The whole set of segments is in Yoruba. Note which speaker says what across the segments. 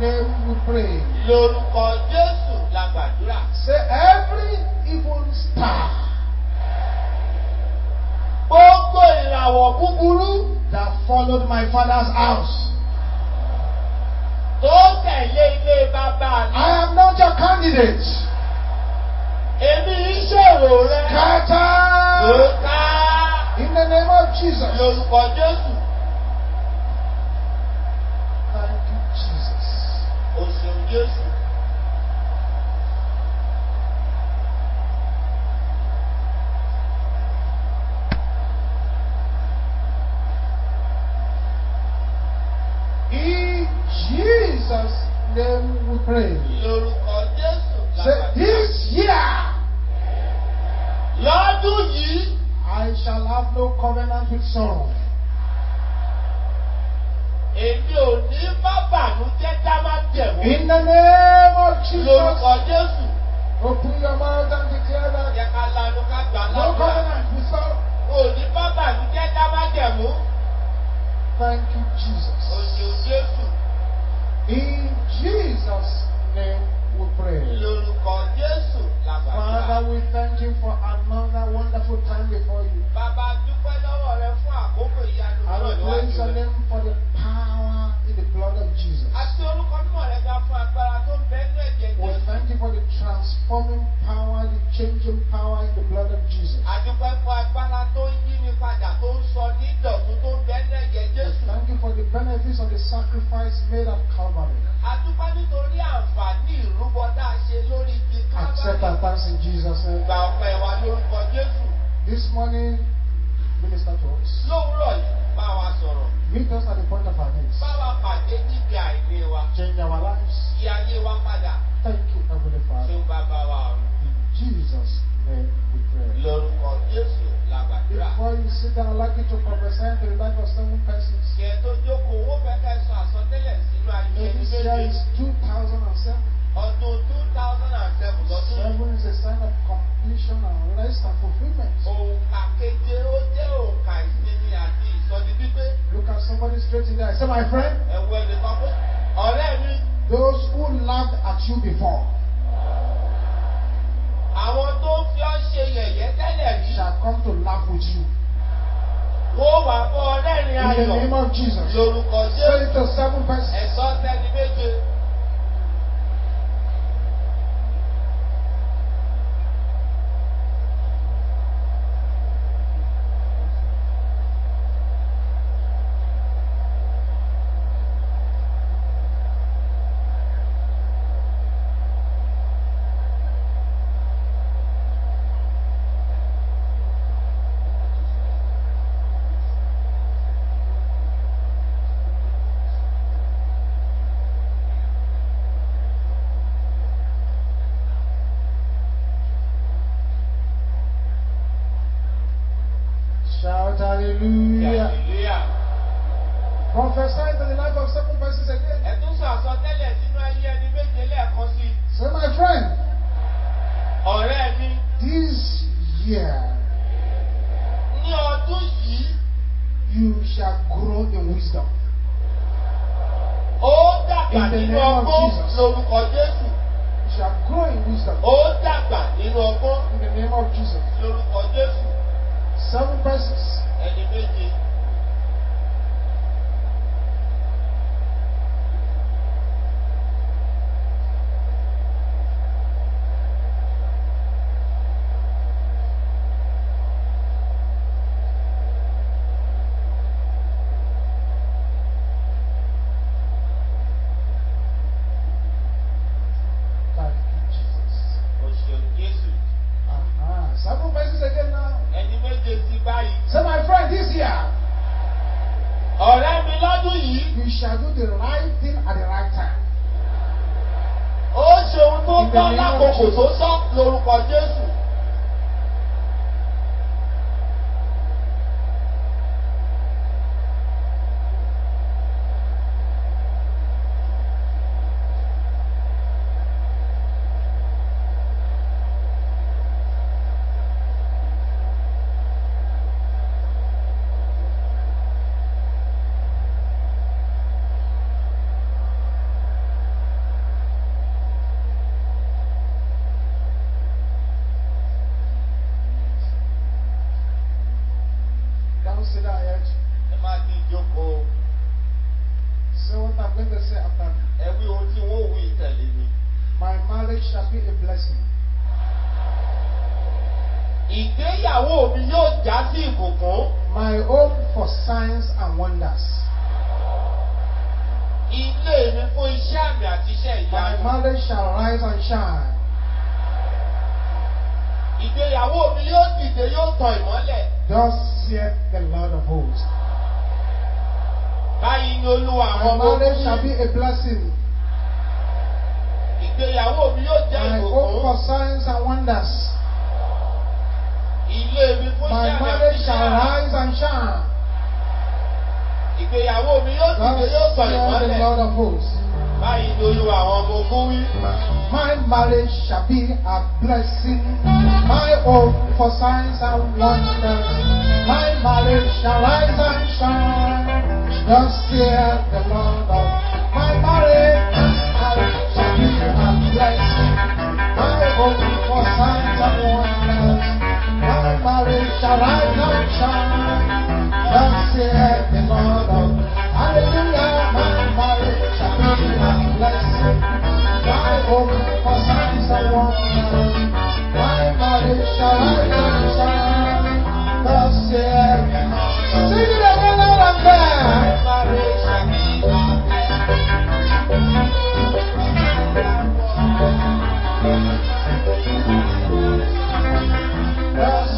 Speaker 1: name we pray.
Speaker 2: lórúkọ jésù la gbàdúrà.
Speaker 1: Say every evil star
Speaker 2: gbogbo ìràwọ̀ búburú
Speaker 1: that followed my father's house.
Speaker 2: tó tẹ̀lé ilé bàbá mi.
Speaker 1: I am not your candidate.
Speaker 2: èmi ìṣòro rẹ.
Speaker 1: Scatter
Speaker 2: ká
Speaker 1: in the name of Jesus.
Speaker 2: lórúkọ jésù. Jésù.
Speaker 1: In Jesus' name we pray.
Speaker 2: lórúkọ jésù la
Speaker 1: Say this year
Speaker 2: lọ́dún yìí
Speaker 1: I shall have no covenant with sorrow.
Speaker 2: Èmi ò ní bá bànújẹ́ dá má.
Speaker 1: In the name of
Speaker 2: lórúkọ
Speaker 1: Jesus.
Speaker 2: jésù.
Speaker 1: Open your mouth and declare that
Speaker 2: yẹ ká lanu ká gbà
Speaker 1: no
Speaker 2: ládùúrà.
Speaker 1: covenant with sorrow.
Speaker 2: o ní bá bànújẹ́ dá má.
Speaker 1: Thank you, Jesus.
Speaker 2: ṣeun jésù.
Speaker 1: In Jesus' name we pray.
Speaker 2: lórúkọ jésù gbàdúrà.
Speaker 1: Father, we thank you for another wonderful time before you.
Speaker 2: bàbá dúpẹ́ lọ́wọ́ rẹ fún àkókò ìyanu
Speaker 1: I will praise your name for the power mighty the blood of Jesus. We thank you for the transforming power, the changing power in the blood of Jesus. We thank you for the benefits of the sacrifice made at Calvary. Accept our thanks in Jesus' name. This morning, minister to us.
Speaker 2: lówùúrọ̀ yìí bá wa sọ̀rọ̀.
Speaker 1: Meet us at the point of our needs.
Speaker 2: bá wa pàdé níbi àìní wa.
Speaker 1: Change our lives.
Speaker 2: yí ayé wa padà.
Speaker 1: Thank you, Heavenly Father.
Speaker 2: bàbá wa ọ̀run.
Speaker 1: In Jesus' name we pray.
Speaker 2: lórúkọ jésù la gbàdúrà.
Speaker 1: Before you sit down, I'd like you to prophesy the life of seven persons.
Speaker 2: kí ẹ tó jókòó owó fẹ́ sọ àsọtẹ́lẹ̀ sínú ayé
Speaker 1: Now,
Speaker 2: ẹni
Speaker 1: this year is 2007.
Speaker 2: ọdún two thousand and
Speaker 1: 29. Say, my friend. Those who laughed at you before. Shall come to laugh with you. In the name of Jesus.
Speaker 2: Lorúkọ
Speaker 1: Say it to seven persons. Your marriage shall be a blessing.
Speaker 2: Ìgbéyàwó.
Speaker 1: My hope for signs and wonders. My marriage shall rise and shine.
Speaker 2: Ìgbéyàwó mi yóò.
Speaker 1: That's the Lord of hosts. My marriage shall be a blessing. My hope for signs and wonders. My marriage shall rise and shine. Thus saith the Lord of my marriage, shall be. My for and my marriage shall rise and shine. The Lord of my marriage shall be. My for and my marriage shall rise and shine. Yes.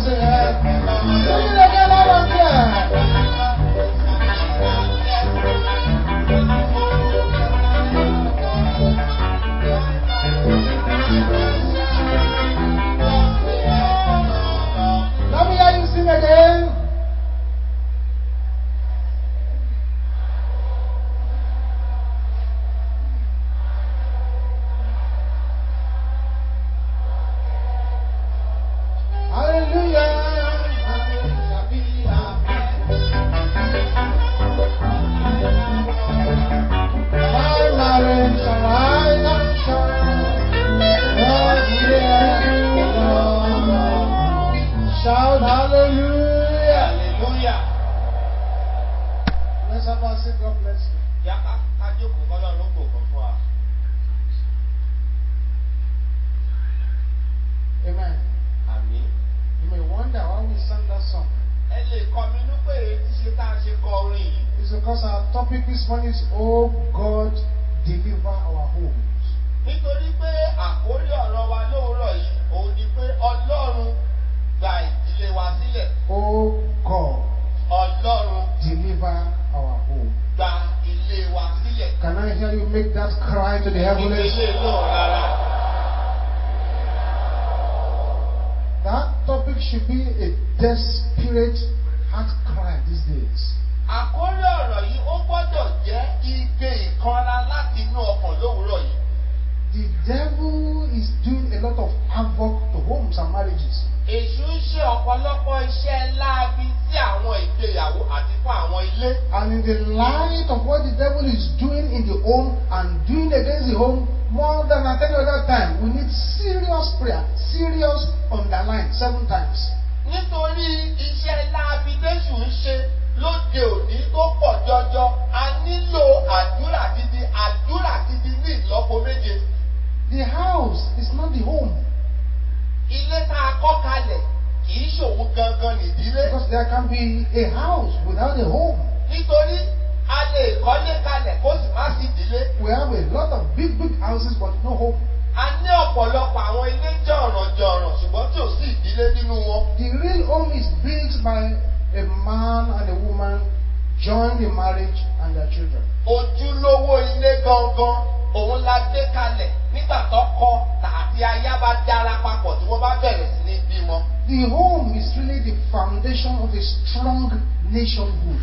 Speaker 1: Strong nationhood.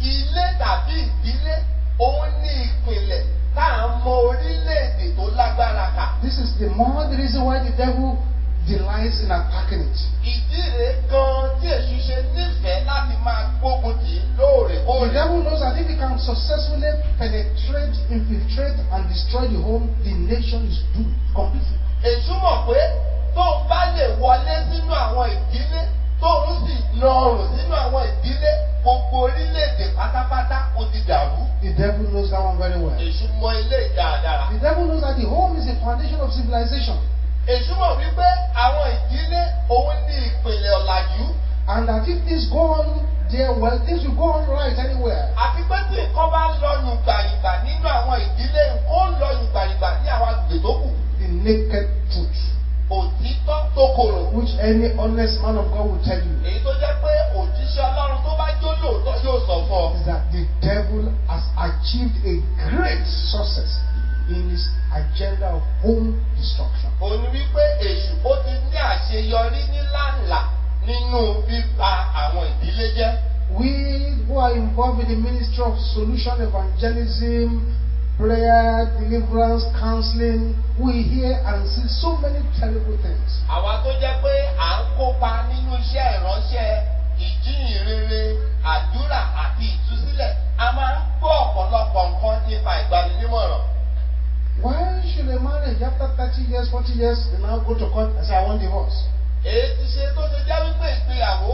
Speaker 2: ilé tàbí ìdílé òun ní ìpìlẹ̀ tá à ń mọ orílẹ̀-èdè tó lágbára kà.
Speaker 1: This is the more the reason why the devil delights in attacking it.
Speaker 2: ìdí rèé gan tí èṣù ṣe nífẹ̀ẹ́ láti máa gbógun tì í
Speaker 1: The
Speaker 2: lóòrèkóòrè.
Speaker 1: devil knows that if he can successfully penetrate, infiltrate, and destroy the home, the nation is doomed completely.
Speaker 2: èṣù mọ̀ pé tóun bá lè wọlé sínú àwọn ìdílé tóun sì lọrùn sínú àwọn ìdílé gbogbo orílẹ̀-èdè pátápátá ó ti dàrú.
Speaker 1: The devil knows that one very well.
Speaker 2: èṣù mọ ilé dáadáa.
Speaker 1: The devil knows that the home is the foundation of civilization
Speaker 2: èṣù mọ̀ wípé àwọn ìdílé òun ní ìpìlẹ̀ ọ̀làjú.
Speaker 1: and that if things go on there well, things will go on right anywhere.
Speaker 2: àti pé tí nǹkan bá lọ yùngbàyùngbà nínú àwọn ìdílé ó lọ yùngbàyùngbà ní àwọn agbègbè tó kù.
Speaker 1: The naked truth,
Speaker 2: òtítọ́ tó korò.
Speaker 1: which any honest man of God will tell you,
Speaker 2: èyí tó jẹ́ pé òjíṣẹ́ ọlọ́run tó bá jó lóòótọ́ yóò sọ fún ọ.
Speaker 1: is that the devil has achieved a great success in his agenda of home destruction.
Speaker 2: òun ni wípé èṣù ó ti ní àṣeyọrí níláńlá nínú bíba àwọn ìdílé jẹ́.
Speaker 1: We who are involved in the ministry of solution evangelism, prayer, deliverance, counseling, we hear and see so many terrible things.
Speaker 2: àwa tó jẹ́ pé à ń kópa nínú iṣẹ́ ìránṣẹ́ ìjíhìnrere àdúrà àti ìtúsílẹ̀ a máa ń gbọ́ ọ̀pọ̀lọpọ̀ nǹkan nípa ìgbaninímọ̀ràn.
Speaker 1: Why should a marriage after 30 years, 40 years, they now go to court and say, I want divorce?
Speaker 2: èyí ti ṣe tó ṣe jẹ́ wípé ìgbéyàwó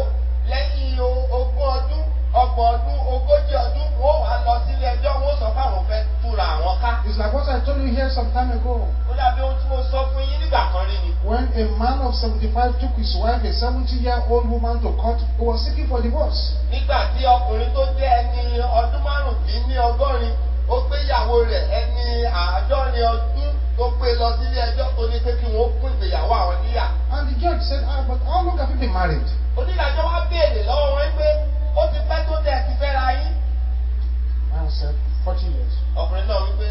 Speaker 2: lẹ́yìn ogún ọdún ọgbọ̀n ọdún ogójì ọdún wọ́n wàá lọ sílé ẹjọ́ wọ́n sọ fáwọn fẹ́ túra àwọn ká.
Speaker 1: It's like what I told you here some time ago.
Speaker 2: ó dàbí ohun tí mo sọ fún yín nígbà kan rí ni.
Speaker 1: When a man of 75 took his wife, a 70 year old woman, to court, he was seeking for divorce.
Speaker 2: nígbà tí ọkùnrin tó jẹ́ ẹni ọdún márùndínní ọgọ́rin ó gbéyàwó rẹ̀ ẹni àádọ́rin ọdún tó gbé lọ sílé ẹjọ́ tó ní pé kí wọ́n pín ìgbéyàwó àwọn níyà.
Speaker 1: And the judge said, ah, but how long have you been married?
Speaker 2: onídàájọ́ wá béèrè lọ́wọ́ wọn pé ó ti pẹ́ tó tẹ̀ ti fẹ́ra yín.
Speaker 1: Man said, 40 years.
Speaker 2: ọkùnrin náà wípé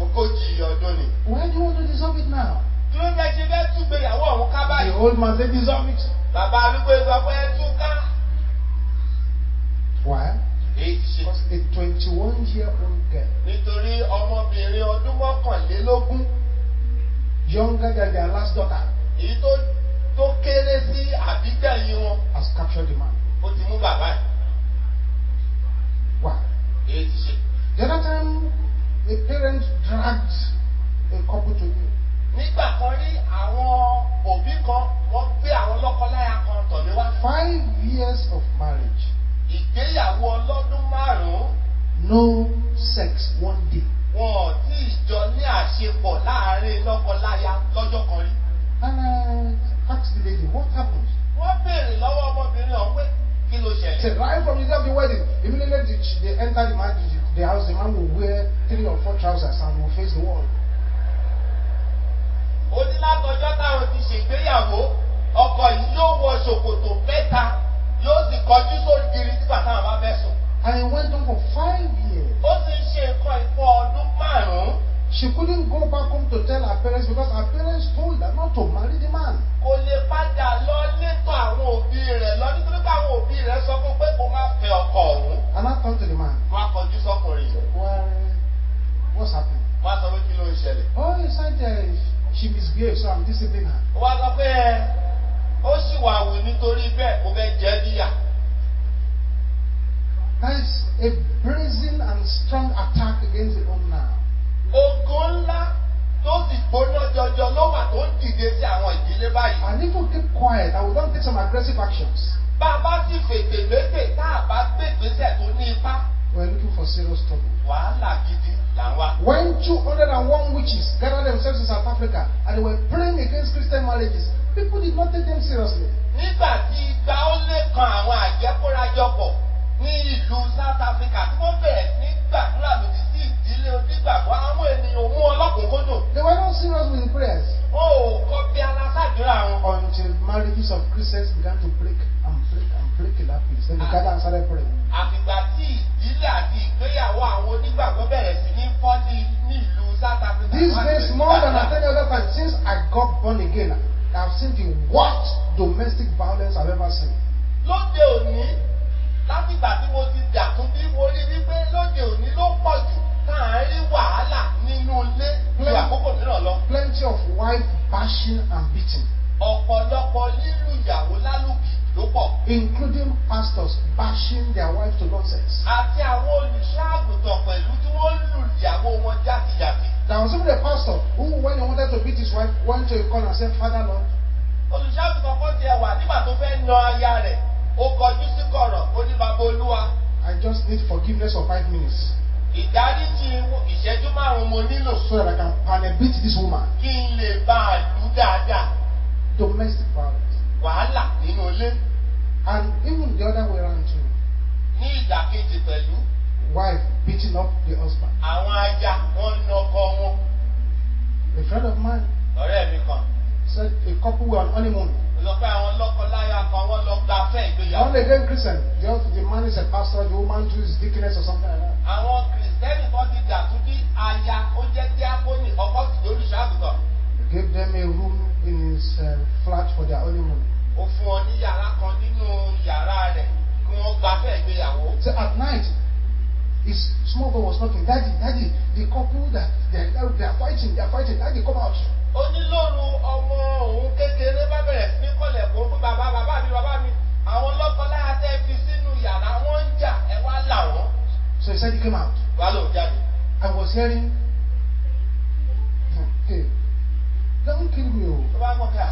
Speaker 2: ogójì ọdún ni.
Speaker 1: Why do you want to dissolve it now?
Speaker 2: kí ló dé ṣe fẹ́ tún gbéyàwó ọ̀hún ká
Speaker 1: The
Speaker 2: báyìí.
Speaker 1: old man said, dissolve it.
Speaker 2: bàbá arúgbó sọ pé ẹ tún ká.
Speaker 1: Why? Because a 21 year old girl,
Speaker 2: nítorí ọmọbìnrin ọdún mọ́kànlélógún
Speaker 1: younger than their last daughter,
Speaker 2: èyí tó kéré sí àbígbẹ̀yìn wọn
Speaker 1: has captured the man.
Speaker 2: ó ti mú bàbá ẹ̀.
Speaker 1: Why?
Speaker 2: èyí ti ṣe.
Speaker 1: The other time, a parent dragged a couple to you.
Speaker 2: nígbà kan rí àwọn òbí kan wọ́n gbé àwọn lọ́kọláya kan tọ̀ mí wá.
Speaker 1: Five years of marriage,
Speaker 2: ìgbéyàwó ọlọ́dún márùn-ún
Speaker 1: no sex one day.
Speaker 2: wọn ò tí ì jọ ní àṣepọ̀ láàárín lọ́kọláya lọ́jọ́ kan rí.
Speaker 1: And I asked the lady, what happened?
Speaker 2: wọ́n béèrè lọ́wọ́ ọmọbìnrin ọ̀hún pé kí ló ṣẹlẹ̀.
Speaker 1: said, right from the day of the wedding, immediately they, enter the, man, the house, the man will wear three or four trousers and will face the wall.
Speaker 2: ó ní látọjọ́ táwọn ti ṣègbéyàwó ọkọ yìí yóò wọ ṣòkòtò mẹ́ta yóò sì kọjú sórí kiri nígbà táwọn bá fẹ́ sùn.
Speaker 1: And went on for five years.
Speaker 2: ó sì ń ṣe nǹkan ìfọ ọdún márùn-ún
Speaker 1: She couldn't go back home to tell her parents because her parents told her not to marry the man.
Speaker 2: kò lè padà lọ létò àwọn òbí rẹ̀ lọ nítorí pé àwọn òbí rẹ̀ sọ fún pé kó má fẹ́ ọkọ ọ̀hún.
Speaker 1: And I turned to the man.
Speaker 2: wọ́n á kọjú sọ́kùnrin yìí.
Speaker 1: Well, what's happening?
Speaker 2: wọ́n sọ pé kí ló ń ṣẹlẹ̀.
Speaker 1: Oh, he said uh, she misbehaved, so I'm disciplining her.
Speaker 2: wá sọ pé ó sì wà wù nítorí bẹ́ẹ̀ mo fẹ́ jẹ́ níyà.
Speaker 1: That is a brazen and strong attack against the home now.
Speaker 2: Ogun ńlá tó sì gbóná jọjọ ló wà tó ń dìde sí àwọn ìdílé báyìí.
Speaker 1: And if we keep quiet and we don't take some aggressive actions,
Speaker 2: bá a bá sì fètè méjè tá a bá gbé ìgbésẹ̀ tó ní ipá
Speaker 1: we're looking for serious trouble.
Speaker 2: wàhálà gidi là ń wá.
Speaker 1: When 201 witches gathered themselves in South Africa and they were praying against Christian marriages, people did not take them seriously.
Speaker 2: nígbà tí igba ó lé kan àwọn àjẹkórajọpọ̀ ní ìlú south africa tí wọ́n bẹ̀rẹ̀ sí gbàdúrà lòdì sí ìdílé onígbàgbọ́ àwọn ènìyàn mú ọlọ́kùnkúndùn
Speaker 1: They were not serious with the prayers
Speaker 2: ò kọ́ bí alásàdúrà wọn.
Speaker 1: until marriages of Christians began to break and break and break in that place. Then they gathered and started praying.
Speaker 2: àfìgbà tí ìdílé àti ìgbéyàwó àwọn onígbàgbọ́ bẹ̀rẹ̀ sí ní fọ́ ní ìlú south africa.
Speaker 1: These days, more than at any other time, since I got born again, I've seen the worst domestic violence I've ever seen.
Speaker 2: lóde òní látìgbà tí mo ti dàkún bí mo rí wípé lóde òní ló pọ̀ jù rí wàhálà nínú ilé ju àkókò mìíràn lọ.
Speaker 1: Plenty of wife bashing and beating,
Speaker 2: ọ̀pọ̀lọpọ̀ lílù ìyàwó lálùbí ló pọ̀.
Speaker 1: including pastors bashing their wives to nonsense.
Speaker 2: àti àwọn olùṣọ́àgùtàn pẹ̀lú tí wọ́n lù ìyàwó wọn jákèjádé.
Speaker 1: There was even a pastor who, when he wanted to beat his wife, went to a corner and said, Father Lord,
Speaker 2: olùṣọ́àgùtàn kan tiẹ̀ wà nígbà tó fẹ́ na aya rẹ̀ ó kọjú sí kọ̀rọ̀ ó ní bàbá olúwa
Speaker 1: I just need forgiveness for five minutes
Speaker 2: ìdáríjì ìṣẹ́jú márùn-ún mo nílò
Speaker 1: so that I can panel beat this woman.
Speaker 2: kí n lè bá a lù dáadáa
Speaker 1: Domestic violence.
Speaker 2: wàhálà nínú ilé
Speaker 1: And even the other way around too.
Speaker 2: ní ìdàkejì pẹ̀lú
Speaker 1: Wife beating up the husband.
Speaker 2: àwọn aya wọn na ọkọ wọn
Speaker 1: A friend of mine
Speaker 2: ọ̀rẹ́ mi kan
Speaker 1: said a couple were on honeymoon.
Speaker 2: Pé àwọn lọ́kọ-láya kan wọ́n lọ gba fẹ́ ìgbéyàwó.
Speaker 1: Only again Christian. The, the man is a pastor, the woman too is deaconess or something like that.
Speaker 2: àwọn kìrìsìtẹ́nì kan ti dà tún bí aya ó jẹ́ díákónì ọkọ sì lórí ìṣàgùtàn.
Speaker 1: He gave them a room in his uh, flat for their honeymoon.
Speaker 2: ó fún ọ ní yàrá kan nínú yàrá rẹ̀ kí wọ́n gba fẹ́ ìgbéyàwó.
Speaker 1: So at night, his small boy was knocking, Daddy, Daddy, the couple that they are, they are fighting, they are fighting, Daddy, come out.
Speaker 2: Ó ní lóru ọmọ òun kékeré bá bẹ̀rẹ̀ sí ní kọlẹ̀kùn pé bàbá bàbá mi bàbá mi àwọn lọ́kọ-láya tẹ́ fi sínú yàrá wọ́n ń jà ẹ wá là wọ́n.
Speaker 1: So he said he came out.
Speaker 2: wà ló jáde.
Speaker 1: I was hearing, hmm, hey, don't kill me, oh.
Speaker 2: tó bá gbọ́ ká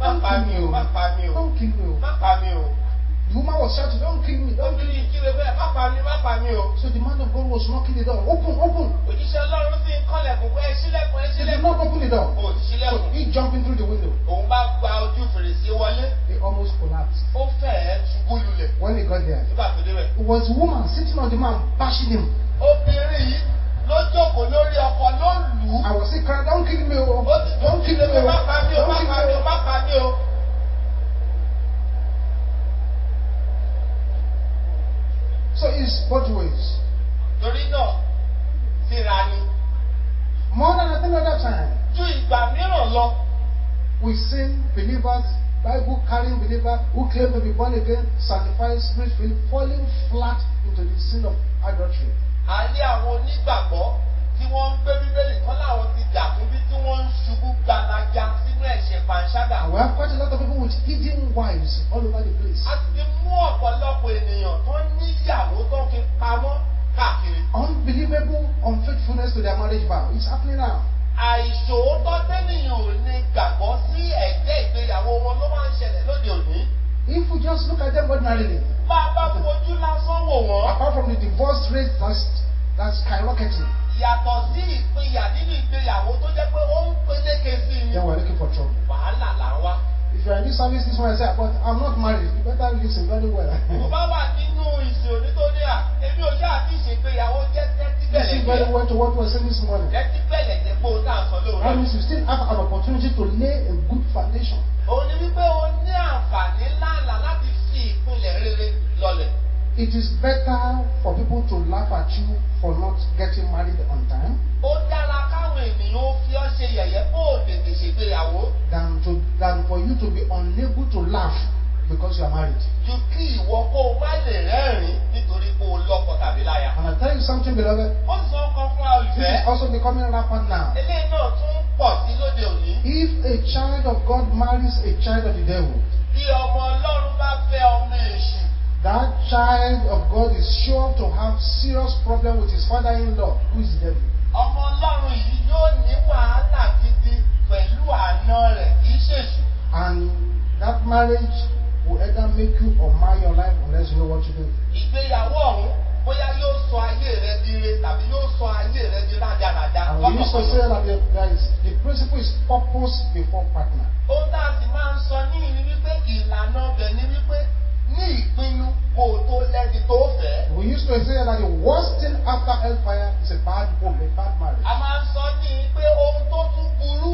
Speaker 2: má
Speaker 1: Don't
Speaker 2: pa
Speaker 1: kill
Speaker 2: mi o má pa mi
Speaker 1: oh.
Speaker 2: o
Speaker 1: Don't kill me, oh.
Speaker 2: má pa mi o.
Speaker 1: The woman was shouting, don't kill me, don't kill me.
Speaker 2: o.
Speaker 1: So the man of God was knocking the door, open, open. He did not open the door. So he jumping through the window. He almost collapsed. When he got there, it was the woman sitting on the man, bashing him.
Speaker 2: ló jókòó lórí ọkọ̀ ló lù ú.
Speaker 1: Was still crying, don't kill me, oh.
Speaker 2: ó ti
Speaker 1: Don't kill me,
Speaker 2: pé
Speaker 1: oh.
Speaker 2: má pa mí o má pa
Speaker 1: kill
Speaker 2: mí
Speaker 1: me,
Speaker 2: o
Speaker 1: oh.
Speaker 2: má pa mí o.
Speaker 1: So it's both ways.
Speaker 2: torí náà síra ni.
Speaker 1: More than at any other time,
Speaker 2: ju ìgbà mìíràn lọ
Speaker 1: we've seen believers, Bible carrying believers who claim to be born again, sanctified, spirit filled, falling flat into the sin of adultery.
Speaker 2: a rí àwọn onígbàgbọ́ tí wọ́n ń gbé bíbélì kan láwọn ti dàkún bí tí wọ́n ń ṣubú gbalaja sínú ẹ̀ṣẹ̀ panṣágà.
Speaker 1: And we have quite a lot of people with hidden wives all over the place.
Speaker 2: a ti mú ọ̀pọ̀lọpọ̀ ènìyàn tó níyàwó tó fi pamọ́ káàkiri.
Speaker 1: Unbelievable unfaithfulness to their marriage vow. It's happening now.
Speaker 2: àìṣòótọ́ tẹ́nìyàn ò lè gbàgbọ́ sí ẹ̀jẹ̀ ìgbéyàwó wọn ló máa ń ṣẹlẹ̀ lóde òní.
Speaker 1: If we just look at them ordinarily,
Speaker 2: bá a bá fojú lásán wò wọ́n.
Speaker 1: apart from the divorce rate that's, that's skyrocketing,
Speaker 2: yàtọ̀ sí ìpínyà nínú ìgbéyàwó tó jẹ́ pé ó ń peléke sí i ni.
Speaker 1: then we're looking for trouble.
Speaker 2: wàhálà là ń wá.
Speaker 1: If you're in this service this morning, say, but I'm not married, you better listen very well.
Speaker 2: mo bá wà nínú ìsìn onítóní à èmi ò ṣáà ti ṣègbéyàwó jẹ́ tẹ́tí bẹ̀lẹ̀
Speaker 1: listen very
Speaker 2: jẹ́.
Speaker 1: well to what we're saying this morning.
Speaker 2: tẹ́tí bẹ̀lẹ̀ jẹ́ pé o tá à ń sọ
Speaker 1: That
Speaker 2: lóòrọ̀.
Speaker 1: means you still have an opportunity to lay a good foundation.
Speaker 2: òun ni wípé o ní àǹfààní ńláńlá láti fi ìpínlẹ̀ rere lọlẹ̀.
Speaker 1: It is better for people to laugh at you for not getting married on time
Speaker 2: ó dára káwọn ènìyàn ó fi ọ́ ṣe yẹ̀yẹ́ bó o tètè ṣègbéyàwó
Speaker 1: than to than for you to be unable to laugh because you are married.
Speaker 2: ju kí ìwọ kó o má lè rẹ́rìn-ín nítorí pé o lọ́kọ tàbí láya.
Speaker 1: And I tell you something, beloved,
Speaker 2: ó sọ ọkàn fún wa
Speaker 1: this is also becoming rampant now.
Speaker 2: eléyìí náà tún pọ̀ sí lóde
Speaker 1: If a child of God marries a child of the devil,
Speaker 2: bí ọmọ ọlọ́run bá fẹ́ ọmọ èṣù
Speaker 1: that child of God is sure to have serious problem with his father-in-law, who is the devil.
Speaker 2: ọmọ ọlọ́run yìí yóò ní wàhálà gidi pẹ̀lú àna rẹ̀ kì í ṣèṣù.
Speaker 1: And that marriage will either make you or mar your life unless you know what to do.
Speaker 2: ìgbéyàwó ọ̀hún bóyá yóò sọ ayé rẹ di ire tàbí yóò sọ ayé rẹ di rádaràda
Speaker 1: And we used to say that the, there is, the principle is purpose before partner.
Speaker 2: ohun tá a sì máa ń sọ ní ìní wípé ìlànà ọbẹ̀ ni wípé ní ìpinnu kò tó lẹ́ni tó fẹ́.
Speaker 1: We used to say that the worst thing after hellfire is a bad home, a bad marriage.
Speaker 2: a máa ń sọ ní pé ohun tó tún burú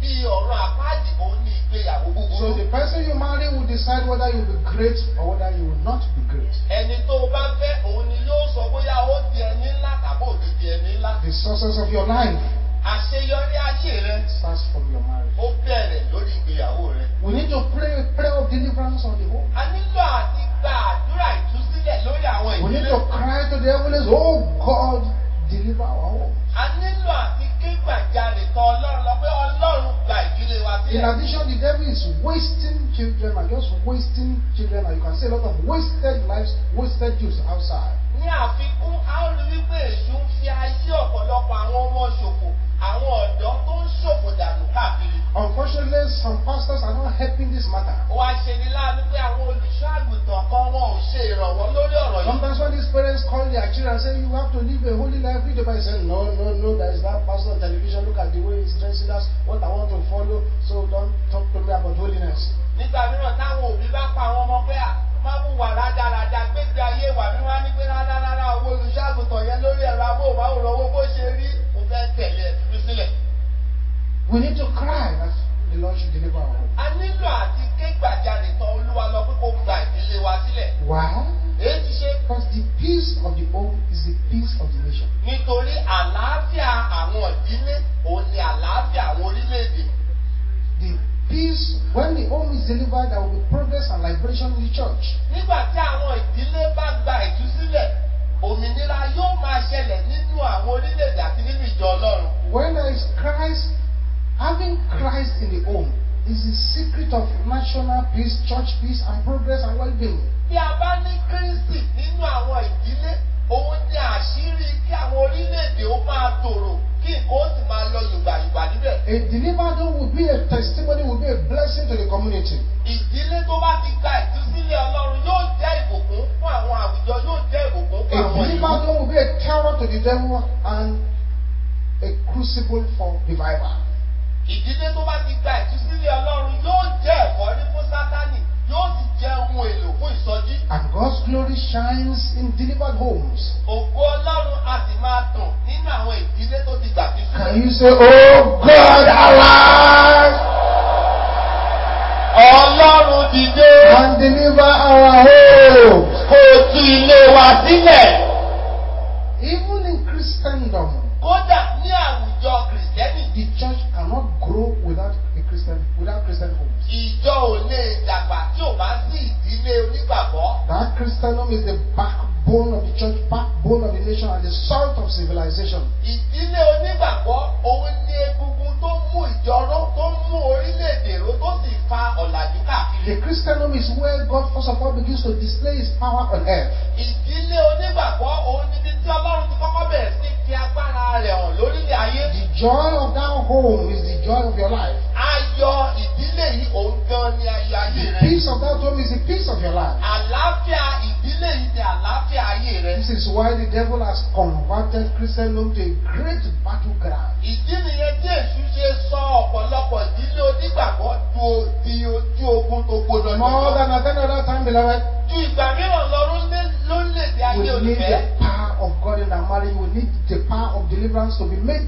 Speaker 2: bí ọ̀rọ̀ àpáàdì òun ní ìgbéyàwó
Speaker 1: So
Speaker 2: búburú.
Speaker 1: the person you marry will decide whether you will be great or whether you will not be great.
Speaker 2: ẹni tó o bá fẹ́ òun ni yóò sọ bóyá ó di ẹni ńlá tàbí ò ní di ẹni ńlá.
Speaker 1: The success of your life
Speaker 2: àṣeyọrí ayé rẹ
Speaker 1: starts from your marriage.
Speaker 2: ó bẹ̀rẹ̀ lórí ìgbéyàwó rẹ.
Speaker 1: We need to pray prayer of deliverance on the home.
Speaker 2: a nílò àti gba àdúrà ìtúsílẹ̀ lórí àwọn
Speaker 1: We need
Speaker 2: ìdílé.
Speaker 1: to cry to the heavens, oh God, deliver our home.
Speaker 2: a nílò àti gbàjarè tọ ọlọ́run lọ pé ọlọ́run gba ìdílé wa
Speaker 1: In
Speaker 2: sílẹ̀.
Speaker 1: addition, the devil is wasting children and just wasting children, and you can see a lot of wasted lives, wasted youth outside.
Speaker 2: ní àfikún a ó rí wípé èṣù ń fi ayé ọ̀pọ̀lọpọ̀ àwọn ọmọ ṣòfò àwọn ọ̀dọ́ tó ń ṣòfò dànù káàkiri.
Speaker 1: Unfortunately, some pastors are not helping this matter.
Speaker 2: ó wá ṣe ní láàánú pé àwọn olùṣọ́ àgùntàn kan wọn ò ṣe ìrànwọ́ lórí ọ̀rọ̀ yìí.
Speaker 1: Sometimes when these parents call their children and say, You have to live a holy life, read the Bible, say, No, no, no, there is that pastor on television, look at the way he's dressing, that's what I want to follow, so don't talk to me about holiness.
Speaker 2: nígbà mìíràn táwọn òbí bá pa àwọn ọmọ pé à wù wà rádaràda gbégbé ayé wà mí wá ní pé rádaràda owó olùṣọ́ àgùntàn yẹn lórí ẹ̀rọ amóhùnmáwòrán owó bó ṣe rí mo fẹ́ tẹ̀lé fi sílẹ̀.
Speaker 1: We need to cry that the Lord should deliver our home.
Speaker 2: a nílò àti ké gbàjarè tọ olúwa lọ pé kó gba ìdílé wa sílẹ̀.
Speaker 1: Why?
Speaker 2: èyí ti ṣe
Speaker 1: Because the peace of the home is the peace of the nation.
Speaker 2: nítorí àlàáfíà àwọn ìdílé òun ni àlàáfíà àwọn orílẹ̀-èdè.
Speaker 1: The peace, when the home is delivered, there will be progress and liberation in the church.
Speaker 2: nígbà tí àwọn ìdílé bá gba ìtúsílẹ̀ òmìnira yóò máa ṣẹlẹ̀ nínú àwọn orílẹ̀-èdè àti nínú ìjọ ọlọ́run.
Speaker 1: When there is Christ, having Christ in the home is the secret of national peace, church peace, and progress and well being.
Speaker 2: bí a bá ní kristi nínú àwọn ìdílé òun ni àṣírí kí àwọn orílẹ̀-èdè ó máa tòrò kí nǹkan ó sì máa lọ yùgbàyùgbà níbẹ̀.
Speaker 1: A delivered home will be a testimony, will be a blessing to the community.
Speaker 2: ìdílé tó bá ti gba ìtúsílẹ̀ ọlọ́run yóò jẹ́ ìbùkún fún àwọn àwùjọ yóò jẹ́ ìbùkún
Speaker 1: A
Speaker 2: fún àwọn
Speaker 1: delivered
Speaker 2: ìlú.
Speaker 1: home will be a terror to the devil and a crucible for revival.
Speaker 2: Ìdílé tó bá ti gba ìtúsílẹ̀ ọlọ́run yóò jẹ́ ẹ̀fọ́rí fún sátánì yóò sì jẹ́ ohun èlò fún ìsọjí.
Speaker 1: And God's glory shines in delivered homes.
Speaker 2: ògo ọlọ́run a sì máa tàn nínú àwọn ìdílé tó ti gbà fi
Speaker 1: Can you say, Oh God, arise
Speaker 2: ọlọ́run dìde
Speaker 1: and deliver our homes?
Speaker 2: kó tú ilé wa sílẹ̀.
Speaker 1: Even in Christendom,
Speaker 2: kódà ní àwùjọ kìrìsìtẹ́nì
Speaker 1: the church grow without a Christian without Christian homes.
Speaker 2: ìjọ ò lè dàgbà tí ò bá sí ìdílé onígbàgbọ́.
Speaker 1: That Christian home is the backbone of the church, backbone of the nation, and the salt of civilization.
Speaker 2: ìdílé onígbàgbọ́ òun ní egungun tó mú tó mú orílẹ̀-èdè ró tó sì fa ọ̀làjú káàkiri.
Speaker 1: The Christian home is where God first of all begins to display His power on earth.
Speaker 2: ìdílé onígbàgbọ́ òun níbi tí ọlọ́run ti kọ́kọ́ bẹ̀rẹ̀ sí fi agbára rẹ̀ hàn lórílẹ̀ ayé.
Speaker 1: The joy of that home is the joy of your life.
Speaker 2: ayọ̀ ìdílé yìí òun gan ni ayọ̀ ayé
Speaker 1: The peace of that home is the peace of your life.
Speaker 2: àlàáfíà ìdílé yìí ni àlàáfíà ayé rẹ̀.
Speaker 1: This is why the devil has converted Christian home to a great battleground.
Speaker 2: ìdí nìyẹn tí èṣù ṣe sọ ọ̀pọ̀lọpọ̀ ìdílé onígbàgbọ́ di ojú ogun tó gbọdọ̀
Speaker 1: More than at any other time, beloved,
Speaker 2: ju ìgbà mìíràn lọ lórílẹ̀- lórílẹ̀-èdè ayé
Speaker 1: we need
Speaker 2: olùfẹ́.
Speaker 1: the power of God in our marriage. We need the power of deliverance to be made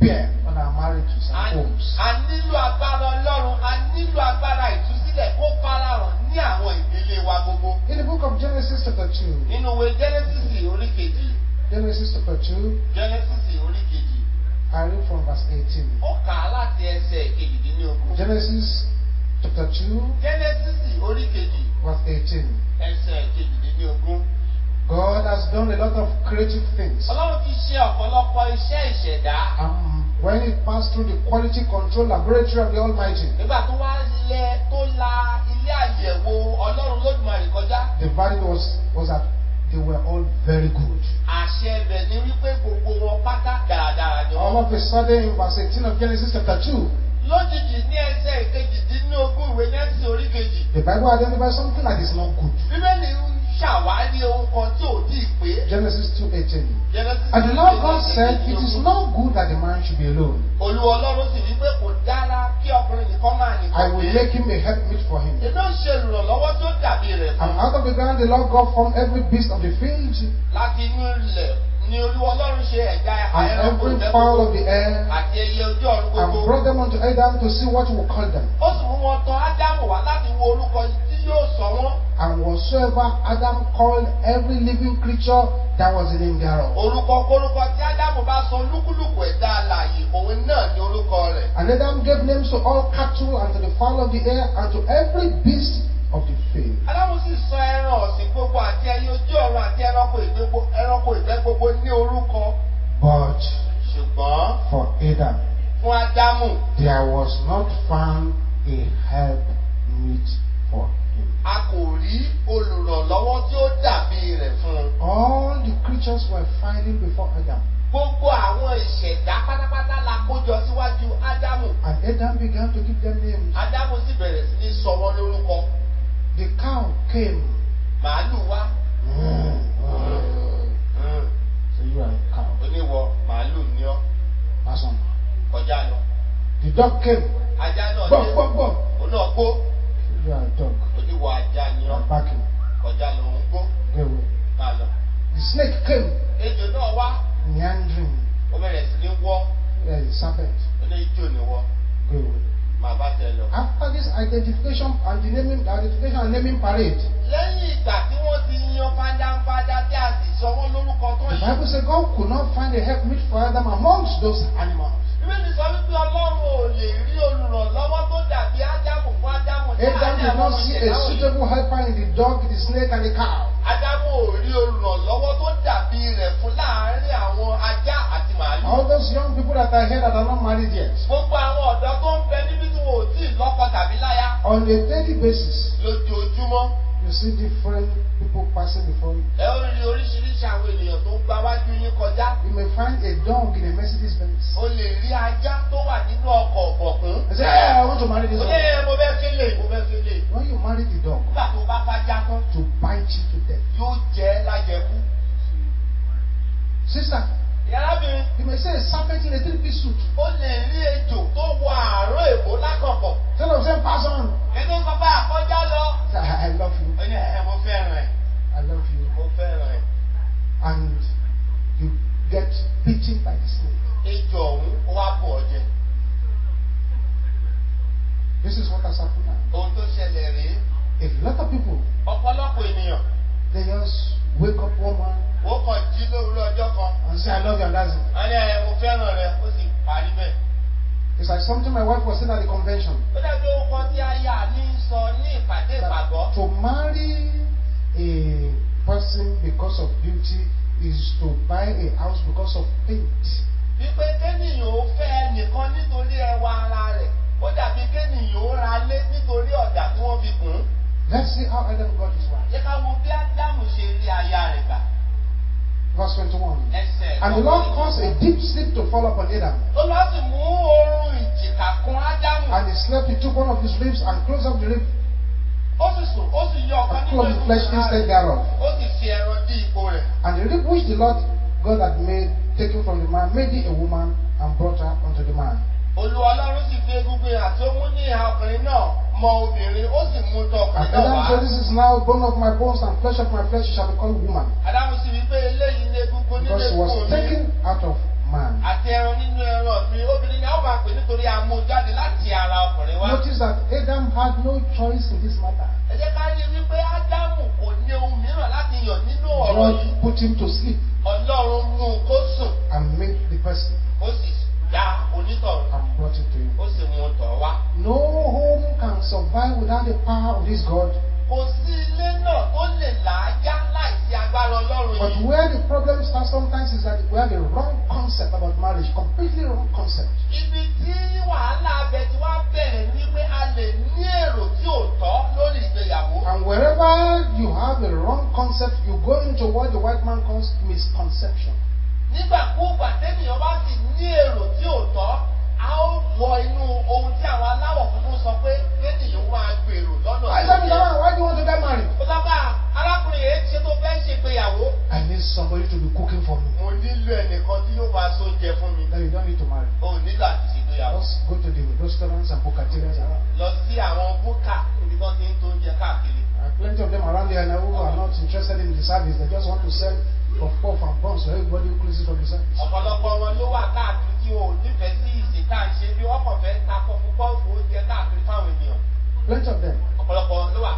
Speaker 1: bare on our marriages and homes.
Speaker 2: a nílò agbára ọlọ́run a nílò agbára ìtúsílẹ̀ kó farahàn ní àwọn ìdílé wa gbogbo.
Speaker 1: In the book of Genesis, chapter 2,
Speaker 2: nínú ìwé genesis orí kejì
Speaker 1: Genesis chapter 2,
Speaker 2: genesis orí kejì
Speaker 1: I read from verse 18.
Speaker 2: ó kà á láti ẹsẹ̀ kejìdínlógún.
Speaker 1: Genesis chapter 2,
Speaker 2: genesis orí kejì
Speaker 1: verse 18.
Speaker 2: ẹsẹ̀ kejìdínlógún.
Speaker 1: God has done a lot of creative things.
Speaker 2: ọlọ́run ti ṣe ọ̀pọ̀lọpọ̀ iṣẹ́ ìṣẹ̀dá.
Speaker 1: And when it passed through the quality control laboratory of the Almighty,
Speaker 2: nígbà tó wá lẹ tó la ilé àyẹ̀wò ọlọ́run lódùmarè kọjá
Speaker 1: the verdict was, was that they were all very good.
Speaker 2: àṣẹ ibẹ̀ ni wípé gbogbo wọn pátá dáradára ni
Speaker 1: All of a sudden, in verse 18 of Genesis chapter 2,
Speaker 2: lójijì ní ẹsẹ̀ ìkejìdínlógún ìwé nẹ́ẹ̀sì orí kejì
Speaker 1: the Bible identifies something that is not good.
Speaker 2: bíbélì ṣàwárí kan tí ò tí ì pé.
Speaker 1: Genesis 2.18.
Speaker 2: Genesis
Speaker 1: And the Lord God said, It is not good that the man should be alone.
Speaker 2: olúwa ọlọ́run sì wí pé kò dára kí ọkùnrin nìkan máa
Speaker 1: I
Speaker 2: nìkan
Speaker 1: will
Speaker 2: gbé.
Speaker 1: make him a helpmeet for him.
Speaker 2: èmi ò ṣe olùrànlọ́wọ́ tí ó dàbí rẹ̀
Speaker 1: And out of the ground the Lord God formed every beast of the field
Speaker 2: láti inú ilẹ̀ ni olúwa ọlọ́run ṣe ẹ̀dá
Speaker 1: and
Speaker 2: ẹranko
Speaker 1: every fowl of the air
Speaker 2: àti ẹyẹ ojú ọ̀run
Speaker 1: and brought them unto Adam to see what would call them.
Speaker 2: ó sì mú wọn tọ̀ ádámù wá láti wo orúkọ tí yóò sọ wọ́n.
Speaker 1: And whatsoever Adam called every living creature, that was the name thereof.
Speaker 2: orúkọ kórúkọ tí ádámù bá sọ lúkúlùkù ẹ̀dá alààyè òun náà ni orúkọ rẹ̀.
Speaker 1: And Adam gave names to all cattle and to the fowl of the air and to every beast of the
Speaker 2: ádámù sì sọ ẹran ọ̀sìn gbogbo àti ẹyẹ ojú ọ̀run àti ẹranko ìgbẹ́ gbogbo- ẹranko ìgbẹ́ gbogbo ní orúkọ.
Speaker 1: But
Speaker 2: ṣùgbọ́n
Speaker 1: for Adam,
Speaker 2: fún ádámù
Speaker 1: there was not found a help meet for him.
Speaker 2: a kò rí olùrànlọ́wọ́ tí ó dàbí rẹ̀ fún un.
Speaker 1: All the creatures were fighting before Adam.
Speaker 2: gbogbo àwọn ìṣẹ̀dá pátápátá la kójọ síwájú ádámù.
Speaker 1: And Adam began to give them names.
Speaker 2: ádámù sì bẹ̀rẹ̀ sí ní sọ wọ́n lórúkọ.
Speaker 1: The cow came.
Speaker 2: màálù wá.
Speaker 1: So you are a cow.
Speaker 2: oníwọ màálù ní ọ
Speaker 1: Pass on.
Speaker 2: kọjá lọ.
Speaker 1: The dog came.
Speaker 2: ajá náà
Speaker 1: Gbọ́
Speaker 2: dé
Speaker 1: gbọ́ gbọ́.
Speaker 2: òun náà gbó.
Speaker 1: So you are a dog.
Speaker 2: oníwọ ajá ní ọ
Speaker 1: are barking.
Speaker 2: kọjá lọ òun gbó.
Speaker 1: Away.
Speaker 2: máa lọ.
Speaker 1: The snake came.
Speaker 2: ejò náà wá.
Speaker 1: Meandering.
Speaker 2: ó bẹ̀rẹ̀ sí ní wọ́.
Speaker 1: A serpent.
Speaker 2: oní ijó ni wọ́.
Speaker 1: Away.
Speaker 2: Màá bá tẹ lọ.
Speaker 1: After this identification and the naming, identification and naming parade,
Speaker 2: lẹ́yìn ìgbà tí wọ́n ti yan fádáfádá tí a sì sọ wọ́n lórúkọ tó
Speaker 1: the. Bible says God could not find a help meet for Adam amongst those animals.
Speaker 2: Bíbélì sọ wípé Ọlọ́run ò lè rí olùrànlọ́wọ́ tó dàbí Ádámù fún Ádámù ní
Speaker 1: Adam did not see a suitable helper in the dog, the snake, and the cow.
Speaker 2: Ádámù ò rí olùrànlọ́wọ́ tó dàbí rẹ̀ fún láàárín àwọn ajá àti màálù.
Speaker 1: All those young people that are here that are not married yet,
Speaker 2: Gbogbo àwọn ọ̀dọ́ tó ń bẹ níbi tí wọn ò tí ì lọ́kọ tàbí láyà.
Speaker 1: on a daily basis,
Speaker 2: Lójoojúmọ́,
Speaker 1: you see different people passing before you.
Speaker 2: ẹ ó rí oríṣiríṣi àwọn ènìyàn tó ń gba wájú yín kọjá.
Speaker 1: You may find a dog in a Mercedes Benz.
Speaker 2: O lè rí ajá tó wà nínú ọkọ̀ ọ̀bọ̀kún.
Speaker 1: I say, hey, I want to marry this one.
Speaker 2: ní ẹ mo fẹ́ fẹ́lẹ̀ mo fẹ́ fẹ́lẹ̀.
Speaker 1: When you marry the dog,
Speaker 2: Nígbà tó bá fájá tán,
Speaker 1: to bite you to death.
Speaker 2: yóò jẹ́ lájẹkú.
Speaker 1: Sister,
Speaker 2: Ìyárábìnrin,
Speaker 1: you may say a serpent in a three-piece suit.
Speaker 2: ó lè rí ejò tó wọ àárọ̀ èbó lákọ̀ọ̀kọ̀.
Speaker 1: Instead of saying, pass on,
Speaker 2: Ètò sọ pé àkọjá lọ.
Speaker 1: say, I, love you.
Speaker 2: Ó ní ẹ̀ mo fẹ́ràn ẹ̀,
Speaker 1: I love you.
Speaker 2: mo fẹ́ràn ẹ̀.
Speaker 1: And you get bitten by the snake.
Speaker 2: Ejò ọ̀hún ó wá bù ọ jẹ.
Speaker 1: This is what has happened now.
Speaker 2: Ohun tó ṣẹlẹ̀ rèé.
Speaker 1: A lot of people,
Speaker 2: Ọ̀pọ̀lọpọ̀ ènìyàn
Speaker 1: they just wake up one morning
Speaker 2: ó kàn jí lówùúrọ̀ ọjọ́ kan.
Speaker 1: and say, I love you, and that's it.
Speaker 2: Wọ́n ní ẹ̀ mo fẹ́ràn rẹ̀, ó sì parí bẹ́ẹ̀.
Speaker 1: It's like something my wife was saying at the convention.
Speaker 2: Ó dàbí ohun kan tí aya mi ń sọ ní ìpàdé ìpàgọ́.
Speaker 1: To marry a person because of beauty is to buy a house because of paint.
Speaker 2: Wípé kéènìyàn ó fẹ́ ẹnìkan nítorí ẹwà ara rẹ̀. Ó dàbí kéènìyàn ó ra lé nítorí ọ̀dà tí wọ́n fi kùn.
Speaker 1: Let's see how Adam got his wife.
Speaker 2: Jẹ́ ká wo bí Ádámù ṣe rí aya rẹ̀ gbà.
Speaker 1: Verse 21. And the Lord caused a deep sleep to fall upon Adam.
Speaker 2: Olúwa sì mú oorun ìjìká kún Ádámù.
Speaker 1: And he slept, he took one of his ribs and closed up the rib
Speaker 2: Ó sì sùn, ó sì
Speaker 1: and closed the flesh instead thereof.
Speaker 2: Ó sì fi ẹran dí ipò rẹ̀.
Speaker 1: And the rib which the Lord God had made, taken from the man, made it a woman and brought her unto the man.
Speaker 2: Mọ obìnrin, ó sì mú
Speaker 1: Adam said, This is now bone of my bones and flesh of my flesh, she shall be called woman.
Speaker 2: Ádámù sì wí pé eléyìí ní egungun nínú
Speaker 1: Because she was taken out of man.
Speaker 2: Àti ẹran nínú ẹran mi. Obìnrin ni a ó máa pè nítorí a mú jáde láti ara ọkùnrin wá.
Speaker 1: Notice that Adam had no choice in this matter.
Speaker 2: Ẹ jẹ́ ká rí i wípé Ádámù kò ní ohun mìíràn láti yàn nínú ọ̀rọ̀
Speaker 1: God put him to sleep
Speaker 2: Ọlọ́run mú un kó sùn,
Speaker 1: and made the person
Speaker 2: ó sì dá
Speaker 1: him.
Speaker 2: ó sì mú tọ̀ wá.
Speaker 1: No home can survive without the power of this God.
Speaker 2: Kò sí ilé náà tó lè làájá láìsí agbára ọlọ́run
Speaker 1: But
Speaker 2: yìí.
Speaker 1: where the problem starts sometimes is that we have a wrong concept about marriage, completely wrong concept.
Speaker 2: Ibi tí wàhálà abẹ tí wàá bẹ̀rẹ̀ ni wípé a lè ní èrò tí ò tọ́ lórí ìgbéyàwó.
Speaker 1: And wherever you have a wrong concept, you go into what the white man calls misconception.
Speaker 2: Nígbàkúùgbà tẹ́nìyàn bá sì ní èrò tí ò tọ́, a ó wọ inú ohun tí àwọn aláwọ̀ funfun sọ pé kéènìyàn máa gbèrò lọ́nà
Speaker 1: I
Speaker 2: tí
Speaker 1: said,
Speaker 2: ó
Speaker 1: Mr.
Speaker 2: yẹ.
Speaker 1: Why do you want to get married?
Speaker 2: Ó "Ah, arákùnrin yẹn ṣe tó fẹ́ ṣègbéyàwó.
Speaker 1: I need somebody to be cooking for me.
Speaker 2: Mo nílò ẹnìkan tí yóò máa sóúnjẹ fún mi.
Speaker 1: Then you don't need to marry.
Speaker 2: O nílò àti ṣègbéyàwó.
Speaker 1: Just go to the restaurants and bukaterias.
Speaker 2: Lọ sí àwọn búkà níbi tí wọ́n ti ń tó oúnjẹ káàkiri.
Speaker 1: Plenty of them around here now who are not interested in the service. They just want to sell puff puff and buns to everybody closes from the service.
Speaker 2: ọ̀pọ̀lọpọ̀ wọn ló wà káàkiri tí ò nífẹ̀ẹ́ sí ìṣèkà ń ṣe bí kàn fẹ́ ta pọfupọ́ọ̀fù oúnjẹ káàkiri fáwọn ènìyàn
Speaker 1: Plenty of them.
Speaker 2: ọ̀pọ̀lọpọ̀ wọn ló wà.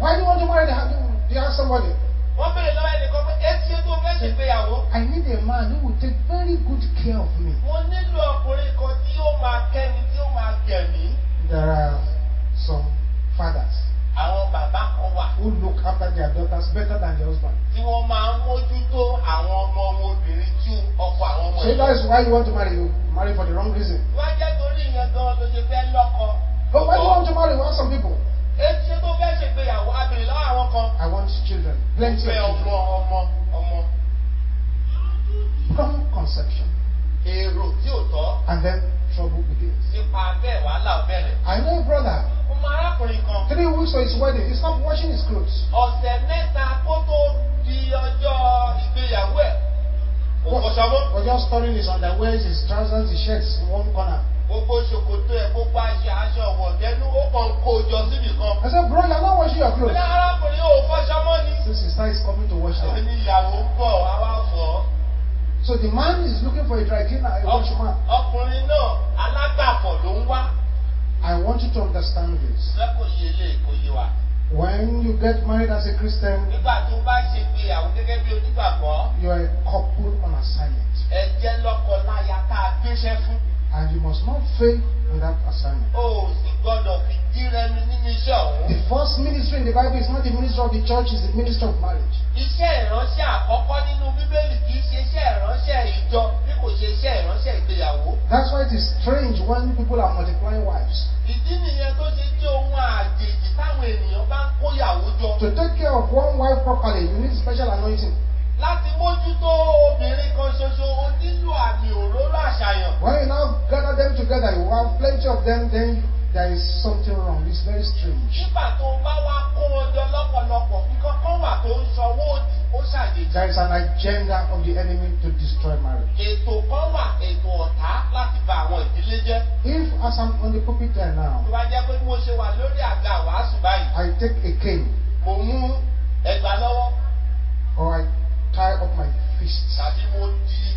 Speaker 1: Why do you want to marry? Have- They ask somebody.
Speaker 2: wọ́n béèrè lọ́wọ́ ẹnìkan pé etí ṣe tó fẹ́ ṣègbéyàwó.
Speaker 1: I need a man who will take very good care of me.
Speaker 2: mo nílò ọkùnrin kan tí yóò máa kẹ́mi tí yóò máa gẹ̀mí.
Speaker 1: There are some fathers
Speaker 2: àwọn bàbá kan wà
Speaker 1: who look after their daughters better than their husband.
Speaker 2: tí wọ́n máa ń mójútó àwọn ọmọ wọn obìnrin ju ọkọ àwọn ọmọ
Speaker 1: So that is why you want to marry. You marry for the wrong reason.
Speaker 2: wọ́n jẹ́ torí ìyẹn gan ló ṣe fẹ́ lọ́kọ.
Speaker 1: But why do you want to marry? Have some people.
Speaker 2: ṣe tó fẹ́ ṣègbéyàwó a béèrè lọ́wọ́ àwọn kan.
Speaker 1: I want children. Plenty of
Speaker 2: fẹ́ ọmọ
Speaker 1: children.
Speaker 2: ọmọ ọmọ
Speaker 1: Wrong conception.
Speaker 2: Èrò tí ò tọ́
Speaker 1: And then trouble begins.
Speaker 2: nípa bẹ́ẹ̀ wàhálà ò bẹ̀rẹ̀.
Speaker 1: I know brother.
Speaker 2: ọmọ arákùnrin kan
Speaker 1: Three weeks for his wedding, he stopped washing his clothes.
Speaker 2: ọ̀sẹ̀ mẹ́ta kó tó di ọjọ́ ìgbéyàwó ẹ̀ kò fọṣọ mọ́.
Speaker 1: Was just storing his underwear, his trousers, his shirts in one corner.
Speaker 2: gbogbo ṣòkòtò ẹ̀ gbogbo aṣọ aṣọ ọ̀wọ̀dẹ́nu ó kàn kó jọ síbì kan.
Speaker 1: I said, bro, you're not washing your
Speaker 2: ó ní
Speaker 1: clothes.
Speaker 2: arákùnrin ò fọṣọ mọ́ ni.
Speaker 1: Since his sister is coming to wash
Speaker 2: ó
Speaker 1: them.
Speaker 2: ní ìyàwó ń bọ̀ àwa fọ̀
Speaker 1: So the man is looking for a dry cleaner, a washman.
Speaker 2: ọkùnrin náà alágbàfọ̀ ló ń wá.
Speaker 1: I want you to understand this.
Speaker 2: ṣé kò yé lè kò yé wa.
Speaker 1: When you get married as a Christian,
Speaker 2: nígbà tó bá ṣègbéyàwó gẹ́gẹ́ bí onígbàgbọ́
Speaker 1: you are a couple on assignment.
Speaker 2: ẹ jẹ́ lọ́kọ láya tá a gbéṣẹ́ fún.
Speaker 1: And you must not fail that assignment.
Speaker 2: o ò sì gbọ́dọ̀ fìdí rẹmi nínú iṣẹ́ ọ̀hún.
Speaker 1: The first ministry in the Bible is not the ministry of the church, it's the ministry of marriage.
Speaker 2: Iṣẹ́ ìránṣẹ́ àkọ́kọ́ nínú Bíbélì kì í ṣe iṣẹ́ ìránṣẹ́ ìjọ bí kò ṣe iṣẹ́ ìránṣẹ́ ìgbéyàwó.
Speaker 1: That's why it is strange when people are multiplying wives.
Speaker 2: Ìdí nìyẹn tó ṣe jẹ́ ohun àjèjì táwọn ènìyàn bá ń kóyàwó jọ.
Speaker 1: To take care of one wife properly, you need special anointing.
Speaker 2: Láti mójútó obìnrin kan ṣoṣo, o nílò àmì òróró àṣàyàn.
Speaker 1: When you now gather them together, you have plenty of them, then there is something wrong. It's very strange.
Speaker 2: Nígbà tó bá wá kó wọn jọ lọ́pọ̀lọpọ̀, nǹkan kan wà tó ń sanwó òdì, ó ṣàjèjì.
Speaker 1: There is an agenda of the enemy to destroy marriage.
Speaker 2: Ètò kan wà, ètò ọ̀tá láti ba àwọn ìdílé jẹ́.
Speaker 1: If, as I'm on the pulpit there now,
Speaker 2: Tó bá jẹ́ pé mo ṣe wà lórí àga wàásù báyìí,
Speaker 1: I take a cane
Speaker 2: mo mú ẹgbàá lọ́wọ́. Tàbí mo di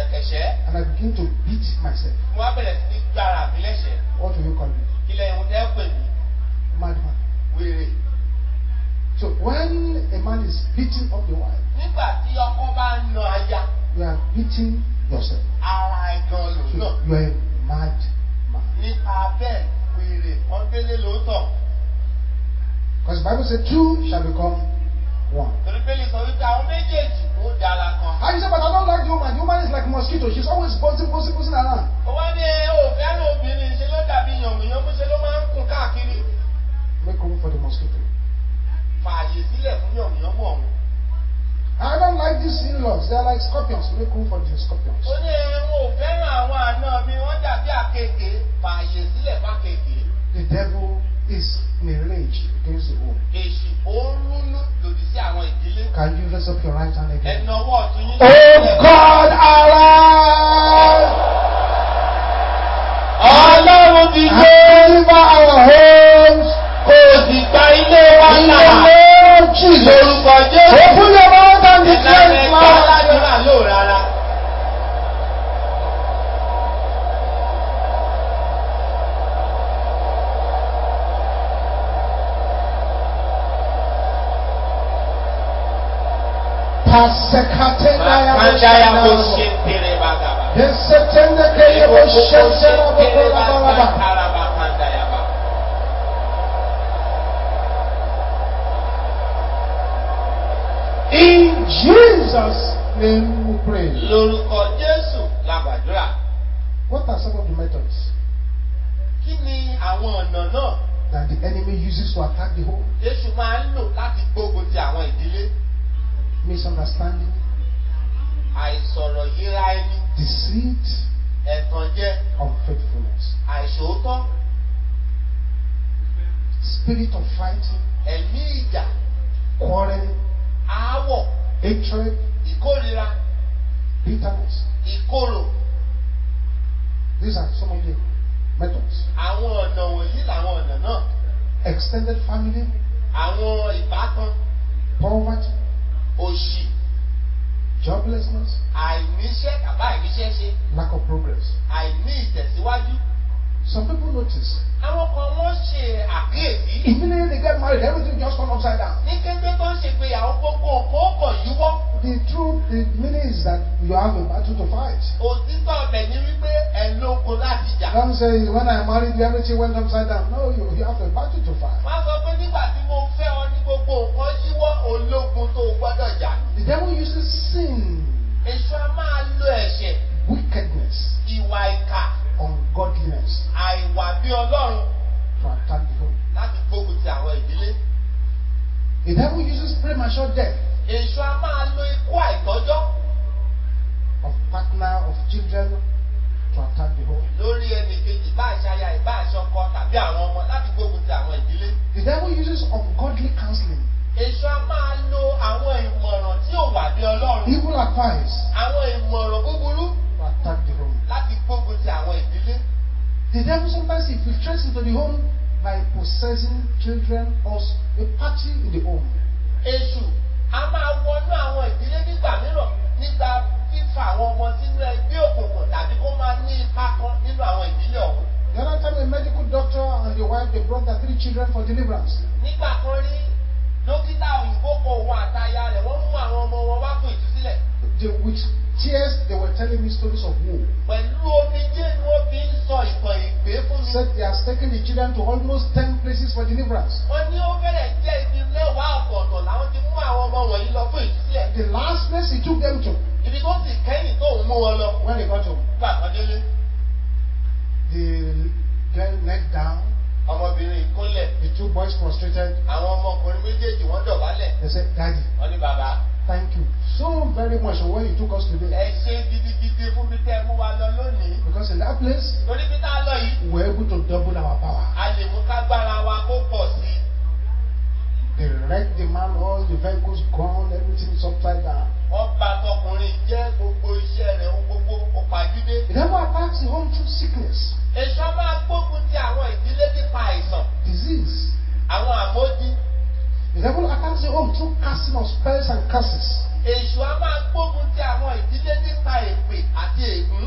Speaker 2: ẹ̀kẹ̀ṣẹ́
Speaker 1: and I begin to beat myself.
Speaker 2: mo wá bẹ̀rẹ̀ sí ní gbára mi lẹ́sẹ̀
Speaker 1: What do you call me?
Speaker 2: kí lẹ́yìn ohun tẹ́ pè mí
Speaker 1: Madman.
Speaker 2: wèrè.
Speaker 1: So when a man is beating up the wife,
Speaker 2: nígbà tí ọkọ bá ń na aya
Speaker 1: you are beating yourself.
Speaker 2: ara ẹ̀ gan lò
Speaker 1: So
Speaker 2: náà
Speaker 1: you are a mad man.
Speaker 2: nípa bẹ́ẹ̀ wèrè ọ̀ndẹ́lẹ̀ ló tàn.
Speaker 1: Because the Bible says two shall become one. And you say, but I don't like the woman. The woman is like mosquito. She's always buzzing, buzzing, buzzing around. Make room for the mosquito. I don't like these in-laws. They are like scorpions. Make room for the scorpions. The devil is in a rage against the home.
Speaker 2: èsì òórùnú lòdì sí àwọn ìdílé.
Speaker 1: Can you raise up your right hand again?
Speaker 2: ẹnu ọwọ́ ọ̀tún yín.
Speaker 1: Oh God, arise!
Speaker 2: ọlọ́run ti
Speaker 1: And deliver our homes
Speaker 2: kò sì gba ilé wa
Speaker 1: in
Speaker 2: là.
Speaker 1: the name of Jesus.
Speaker 2: lórúkọ jésù.
Speaker 1: In Jesus'
Speaker 2: name
Speaker 1: we
Speaker 2: pray.
Speaker 1: Lórúkọ
Speaker 2: Jésù la gbàdúrà. What
Speaker 1: are some of the methods? Kí ni
Speaker 2: àwọn ọ̀nà náà?
Speaker 1: That the enemy uses to attack the home.
Speaker 2: Jésù máa ń lò láti gbógun ti àwọn ìdílé.
Speaker 1: Misunderstanding,
Speaker 2: Àìsọ̀rọ̀ yíra ẹni,
Speaker 1: deceit,
Speaker 2: ẹ̀tànjẹ,
Speaker 1: unfaithfulness,
Speaker 2: àìṣòótọ́,
Speaker 1: spirit of fighting,
Speaker 2: ẹ̀mí ìjà,
Speaker 1: quarreling,
Speaker 2: aáwọ̀,
Speaker 1: hatred,
Speaker 2: ìkórira,
Speaker 1: bitterness.
Speaker 2: ìkorò.
Speaker 1: These are some of the methods.
Speaker 2: Àwọn ọ̀nà wọ̀nyí làwọn ọ̀nà náà.
Speaker 1: Extended family,
Speaker 2: Àwọn ìbátan,
Speaker 1: poverty,
Speaker 2: òṣì,
Speaker 1: joblessness,
Speaker 2: àìníṣẹ́ tàbí àìníṣẹ́ ṣe,
Speaker 1: lack of progress.
Speaker 2: àìní ìtẹ̀síwájú.
Speaker 1: Some people notice
Speaker 2: Àwọn kan wọ́n ṣe àkíyèsí.
Speaker 1: immediately they get married, everything just turn upside down.
Speaker 2: Ní kété tó ń ṣègbéyàwó gbogbo nǹkan ó kàn yíwọ́.
Speaker 1: The truth, the meaning is that you have a battle to fight.
Speaker 2: Òtítọ́ ọbẹ̀ ni wípé ẹ̀ lóko láti jà.
Speaker 1: Don't say, when I married you, everything went upside down. No, you, you have a battle to fight.
Speaker 2: Wọ́n sọ pé nígbà gbogbo nǹkan yíwọ́ ológun tó gbọ́dọ̀ jà.
Speaker 1: The devil uses sin,
Speaker 2: Èṣù a máa lo ẹ̀ṣẹ̀,
Speaker 1: wickedness,
Speaker 2: ìwà ìkà,
Speaker 1: ungodliness
Speaker 2: àìwà bí Ọlọ́run
Speaker 1: to attack the home.
Speaker 2: láti gbógun ti àwọn ìdílé.
Speaker 1: The devil uses premature death
Speaker 2: Èṣù a máa lo ikú àìtọ́jọ́
Speaker 1: of partner, of children to attack the home.
Speaker 2: Lórí ẹnì kejì bá àṣàyà ìbá àṣọkọ tàbí àwọn ọmọ láti gbógun ti àwọn ìdílé.
Speaker 1: The devil uses ungodly counseling,
Speaker 2: Èṣù a máa lo àwọn ìmọ̀ràn tí ò wà bí Ọlọ́run.
Speaker 1: evil advice
Speaker 2: Àwọn ìmọ̀ràn búburú
Speaker 1: attack the home.
Speaker 2: láti gbógun ti àwọn ìdílé.
Speaker 1: The devil sometimes infiltrates into the home by possessing children or a party in the home.
Speaker 2: Èṣù a máa wọnú àwọn ìdílé nígbà mìíràn nígbà fífa àwọn ọmọ sínú ẹgbẹ́ òkùnkùn tàbí kó máa ní ipa kan nínú àwọn ìdílé ọ̀hún.
Speaker 1: The other time, a medical doctor and the wife they brought their three children for deliverance.
Speaker 2: Nígbà kan rí dókítà òyìnbó kan òun àtaya rẹ̀ wọ́n mú àwọn ọmọ wọn wá fún ìtúsílẹ̀.
Speaker 1: They, with tears, they were telling me stories of woe.
Speaker 2: Pẹ̀lú omijé ni wọ́n fi ń sọ ìtàn ìgbé fún mi.
Speaker 1: Said they has taken the children to almost ten places for deliverance.
Speaker 2: Wọ́n ní ó fẹ́rẹ̀ jẹ́ ibi mẹ́wàá ọ̀tọ̀ọ̀tọ̀ làwọn ti mú àwọn ọmọ wọ̀nyí lọ fún ìtúsílẹ̀.
Speaker 1: The last place he took them to,
Speaker 2: Ibi tó sì kẹ́yìn tó ń mú wọn lọ.
Speaker 1: when they got home,
Speaker 2: Gbà kan délé.
Speaker 1: the girl neck down,
Speaker 2: Ọmọbìnrin ìkúnlẹ̀.
Speaker 1: the two boys prostrated.
Speaker 2: Àwọn ọmọkùnrin méjèèjì wọ́n dọ̀bálẹ̀.
Speaker 1: They said, Daddy,
Speaker 2: Wọ́n ní bàbá.
Speaker 1: thank you so very much for what you took us today.
Speaker 2: Ẹ ṣe gidigidi fún mi tẹ́ mú wa lọ lónìí.
Speaker 1: Because in that place,
Speaker 2: Torí bí tá a lọ yìí,
Speaker 1: we were able to double our power.
Speaker 2: a lè mú kágbára wa kó pọ̀ sí i.
Speaker 1: They wrecked the man, all the vehicles gone, everything is upside down.
Speaker 2: Bà tọkùnrin jẹ́ gbogbo iṣẹ́ rẹ̀ gbogbo ó pàjúdé.
Speaker 1: The devil attacks the home through sickness,
Speaker 2: Èṣù á máa gbógun ti àwọn ìdílé nípa àìsàn,
Speaker 1: disease.
Speaker 2: àwọn àmódi.
Speaker 1: The devil attacks the home through casting of spells and curses.
Speaker 2: Èṣù á máa gbógun ti àwọn ìdílé nípa èpè àti ègún.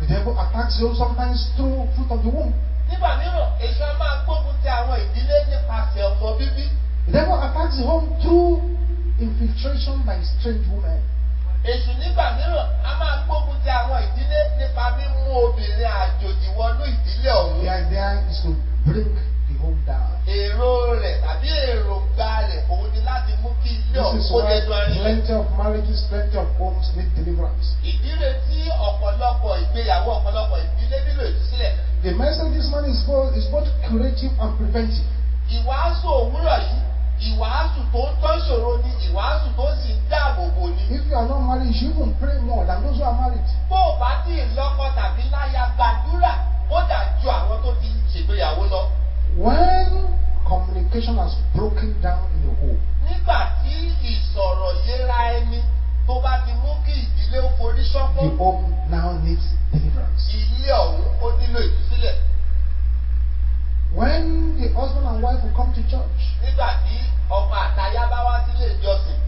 Speaker 1: The devil attacks the home sometimes through fruit of the womb.
Speaker 2: Nígbà mìíràn, èṣù á máa gbógun ti àwọn ìdílé nípasẹ̀ ọmọ bíbí.
Speaker 1: The devil attacks the home through infiltration by strange women.
Speaker 2: Èṣù nígbà mìíràn á máa gbógun ti àwọn ìdílé nípa mímú obìnrin àjòjì wọnú ìdílé ọ̀hún.
Speaker 1: The idea is to bring the home down.
Speaker 2: Èrò rẹ̀ tàbí èròǹgbà rẹ̀ òun ni láti mú kí ilé ọ̀hún kó dẹnu arinlẹ̀.
Speaker 1: plenty of marriages, plenty of homes need deliverance.
Speaker 2: Ìdíre tí ọ̀pọ̀lọpọ̀ ìgbéyàwó ọ̀pọ̀lọpọ̀ ìdílé nílò ìtúsílẹ̀.
Speaker 1: The message this morning is both, is both curative and preventive.
Speaker 2: Ìwàásù òwúrọ̀ yìí, ìwàásù tó ń ìṣòro ni, ìwàásù tó sì ń dáàbò bò ni.
Speaker 1: If you are not married, you should even pray more than those who are married.
Speaker 2: Bó o bá tí ì lọ́kọ tàbí láya gbàdúrà, kódà ju àwọn tó ti ṣègbéyàwó lọ.
Speaker 1: When communication has broken down in a home,
Speaker 2: Nígbà tí ìsọ̀rọ̀ yéra ẹni tó bá ti mú kí ìdílé ó forí
Speaker 1: the
Speaker 2: ṣánpọ́n,
Speaker 1: home now needs deliverance.
Speaker 2: ilé ọ̀hún ó nílò ìtúsílẹ̀.
Speaker 1: When the husband and wife will come to church,
Speaker 2: Nígbà tí ọkọ àtaya bá wá sílé ìjọsìn,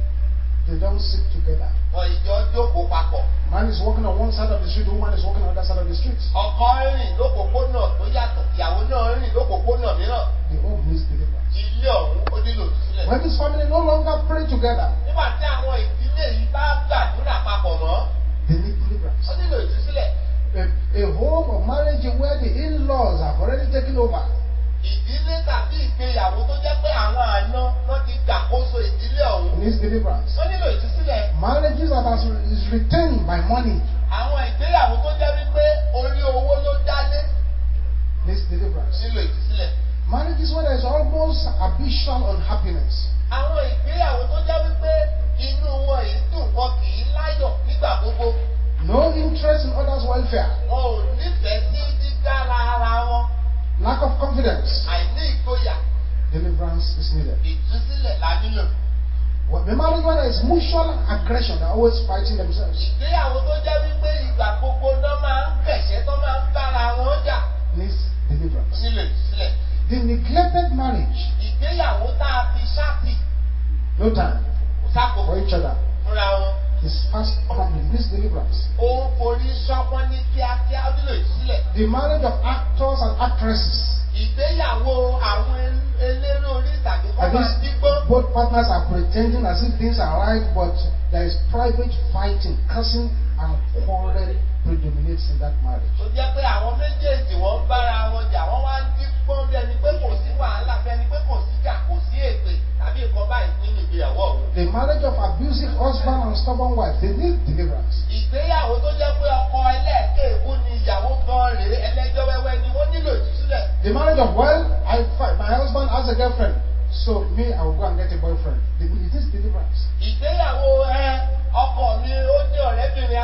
Speaker 1: they don't sit together.
Speaker 2: wọn ìjọ jókòó papọ̀.
Speaker 1: Man is walking on one side of the street, the woman is walking on the other side of the street.
Speaker 2: Ọkọ rìn lópòpónà tó yàtọ̀, ìyàwó náà rìn lópòpónà mìíràn.
Speaker 1: The home needs deliverance.
Speaker 2: Ilé ọ̀hún ó nílò ìtúsílẹ̀.
Speaker 1: When this family no longer pray together,
Speaker 2: Nígbà tí àwọn ìdílé yìí bá gbàdúrà papọ̀ mọ́,
Speaker 1: they need deliverance.
Speaker 2: ó nílò ìtúsílẹ̀.
Speaker 1: A, a home of marriage where the in-laws have already taken over,
Speaker 2: Ìdílé tàbí ìgbéyàwó tó jẹ́ pé àwọn àna wọ́n ti gbàkóso ìdílé ọ̀hún.
Speaker 1: needs deliverance.
Speaker 2: Ó nílò ìtúsílẹ̀.
Speaker 1: Marriages that has, is retained by money
Speaker 2: Àwọn ìgbéyàwó tó jẹ́ wípé orí owó ló dálé.
Speaker 1: needs deliverance.
Speaker 2: nílò ìtúsílẹ̀.
Speaker 1: Marriages where there is almost habitual unhappiness.
Speaker 2: àwọn ìgbéyàwó tó jẹ́ wípé inú wọn yìí dùn wọn kì í láyọ̀ nígbà gbogbo
Speaker 1: No interest in others' welfare.
Speaker 2: wọn ò nífẹ̀ẹ́ sí dídára ara wọn
Speaker 1: Lack of confidence.
Speaker 2: àìní ìgboyà
Speaker 1: Deliverance is needed.
Speaker 2: ìtúsílẹ̀ la nílò.
Speaker 1: Marriage where there is mutual aggression, they're always fighting themselves.
Speaker 2: ìgbéyàwó tó jẹ́ wípé ìgbà gbogbo náà máa ń kẹ̀ṣẹ́ tó máa ń bára wọn jà
Speaker 1: Needs deliverance.
Speaker 2: nílò ìtúsílẹ̀.
Speaker 1: The neglected marriage,
Speaker 2: ìgbéyàwó tá a fi ṣáàtì
Speaker 1: no time
Speaker 2: kò
Speaker 1: for each other,
Speaker 2: fúnra wọn
Speaker 1: is fast crumbling. Needs deliverance. The marriage of actors and actresses, At least both partners are pretending as if things are right, but there is private fighting, cursing, and quarrel predominates in that marriage. The marriage of abusive husband and stubborn wife, they need deliverance. The marriage of, well, I, my husband has a girlfriend, so me, I will go and get a boyfriend. Is
Speaker 2: this deliverance ọkọ mi ó ní ọ̀rẹ́bìnrin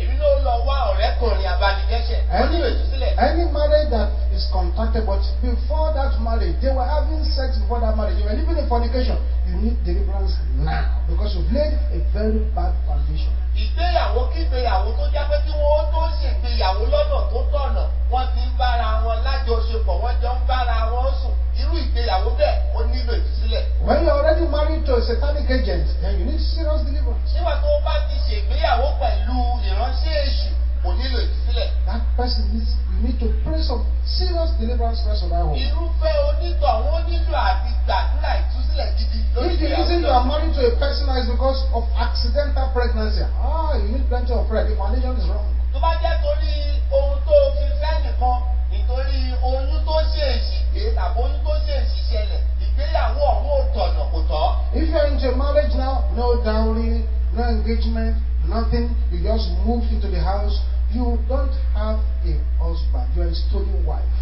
Speaker 2: èmi náà lọ wá ọ̀rẹ́kùnrin abánidẹ́ṣẹ̀ wọ́n nílò ìtúsílẹ̀.
Speaker 1: Any marriage that is contracted, but before that marriage, they were having sex before that marriage, living in fornication. You need deliverance now because you've laid a very bad foundation.
Speaker 2: ìgbéyàwó kígbéyàwó tó jẹ́ pé kí wọ́n tó ṣègbéyàwó lọ́nà tó tọ̀nà wọ́n ti ń bára wọn lájọṣepọ̀ wọ́n jọ ń bára wọn sùn irú ìgbéyàwó bẹ́ẹ̀ ó nílò ìtúsílẹ̀.
Speaker 1: When you're already married to a satanic agent, then you need serious deliverance.
Speaker 2: nígbà tó o bá ti ṣègbéyàwó pẹ̀lú ìránṣẹ́ èṣù ìtúsílẹ̀.
Speaker 1: That person needs, you need to pray some serious deliverance first for that home.
Speaker 2: irúfẹ́ onítọ̀ wọn nílò àti gbàdúrà ìtúsílẹ̀ gidi lórí
Speaker 1: If the reason you are married to a person is because of accidental pregnancy, ah, you need plenty of prayer. The foundation is wrong.
Speaker 2: tó bá jẹ́ torí ohun tó fi fẹ́ nìkan nítorí oyún tó ṣèèṣì gbé tàbí oyún tó ṣèèṣì ṣẹlẹ̀ ìgbéyàwó ọ̀hún ò tọ̀nà kò tọ́.
Speaker 1: If you're into a marriage now, no dowry, no engagement, nothing, you just move into the house, you don't have a husband, you're a stolen wife.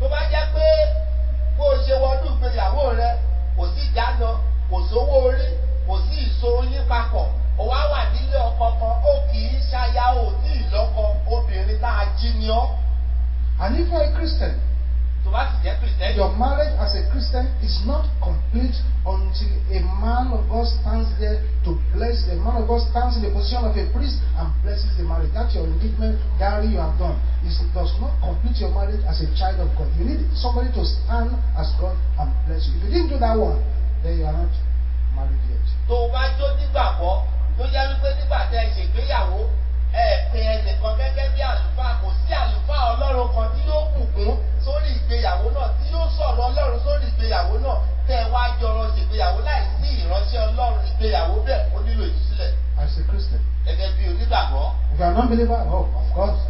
Speaker 2: tó bá jẹ́ pé bó o ṣe wọnú ìgbéyàwó rẹ kò sí ìdáná kò sówó orí kò sí ìsoyún papọ̀ ó wá wà nílé ọkọ kan ó kì í ṣaya ò tí ì lọ́kọ obìnrin tá a jí ni ọ́
Speaker 1: And if you're a Christian,
Speaker 2: tó bá sì jẹ́ kìrìsìtẹ́nì.
Speaker 1: your marriage as a Christian is not complete until a man of God stands there to bless. A man of God stands in the position of a priest and blesses the marriage. That's your engagement dowry you have done. It does not complete your marriage as a child of God. You need somebody to stand as God and bless you. If you didn't do that one, then you are not married yet.
Speaker 2: tó o bá jó nígbàgbọ́ tó jẹ́ wípé nígbà tẹ́ ẹ ṣègbéyàwó ẹ pe ẹnìkan gẹ́gẹ́ bí àlùfáà kò sí àlùfáà ọlọ́run kan tí yóò bùkún sórí ìgbéyàwó náà tí yóò sọ̀rọ̀ ọlọ́run sórí ìgbéyàwó náà. Tẹ́ ẹ wá jọrọ ṣègbéyàwó láìsí ìránṣẹ́ ọlọ́run ìgbéyàwó bẹ́ẹ̀ ó nílò ìtúsílẹ̀.
Speaker 1: As a Christian.
Speaker 2: gẹ́gẹ́ bí onígbàgbọ́.
Speaker 1: If you are a non-believer, oh, of course,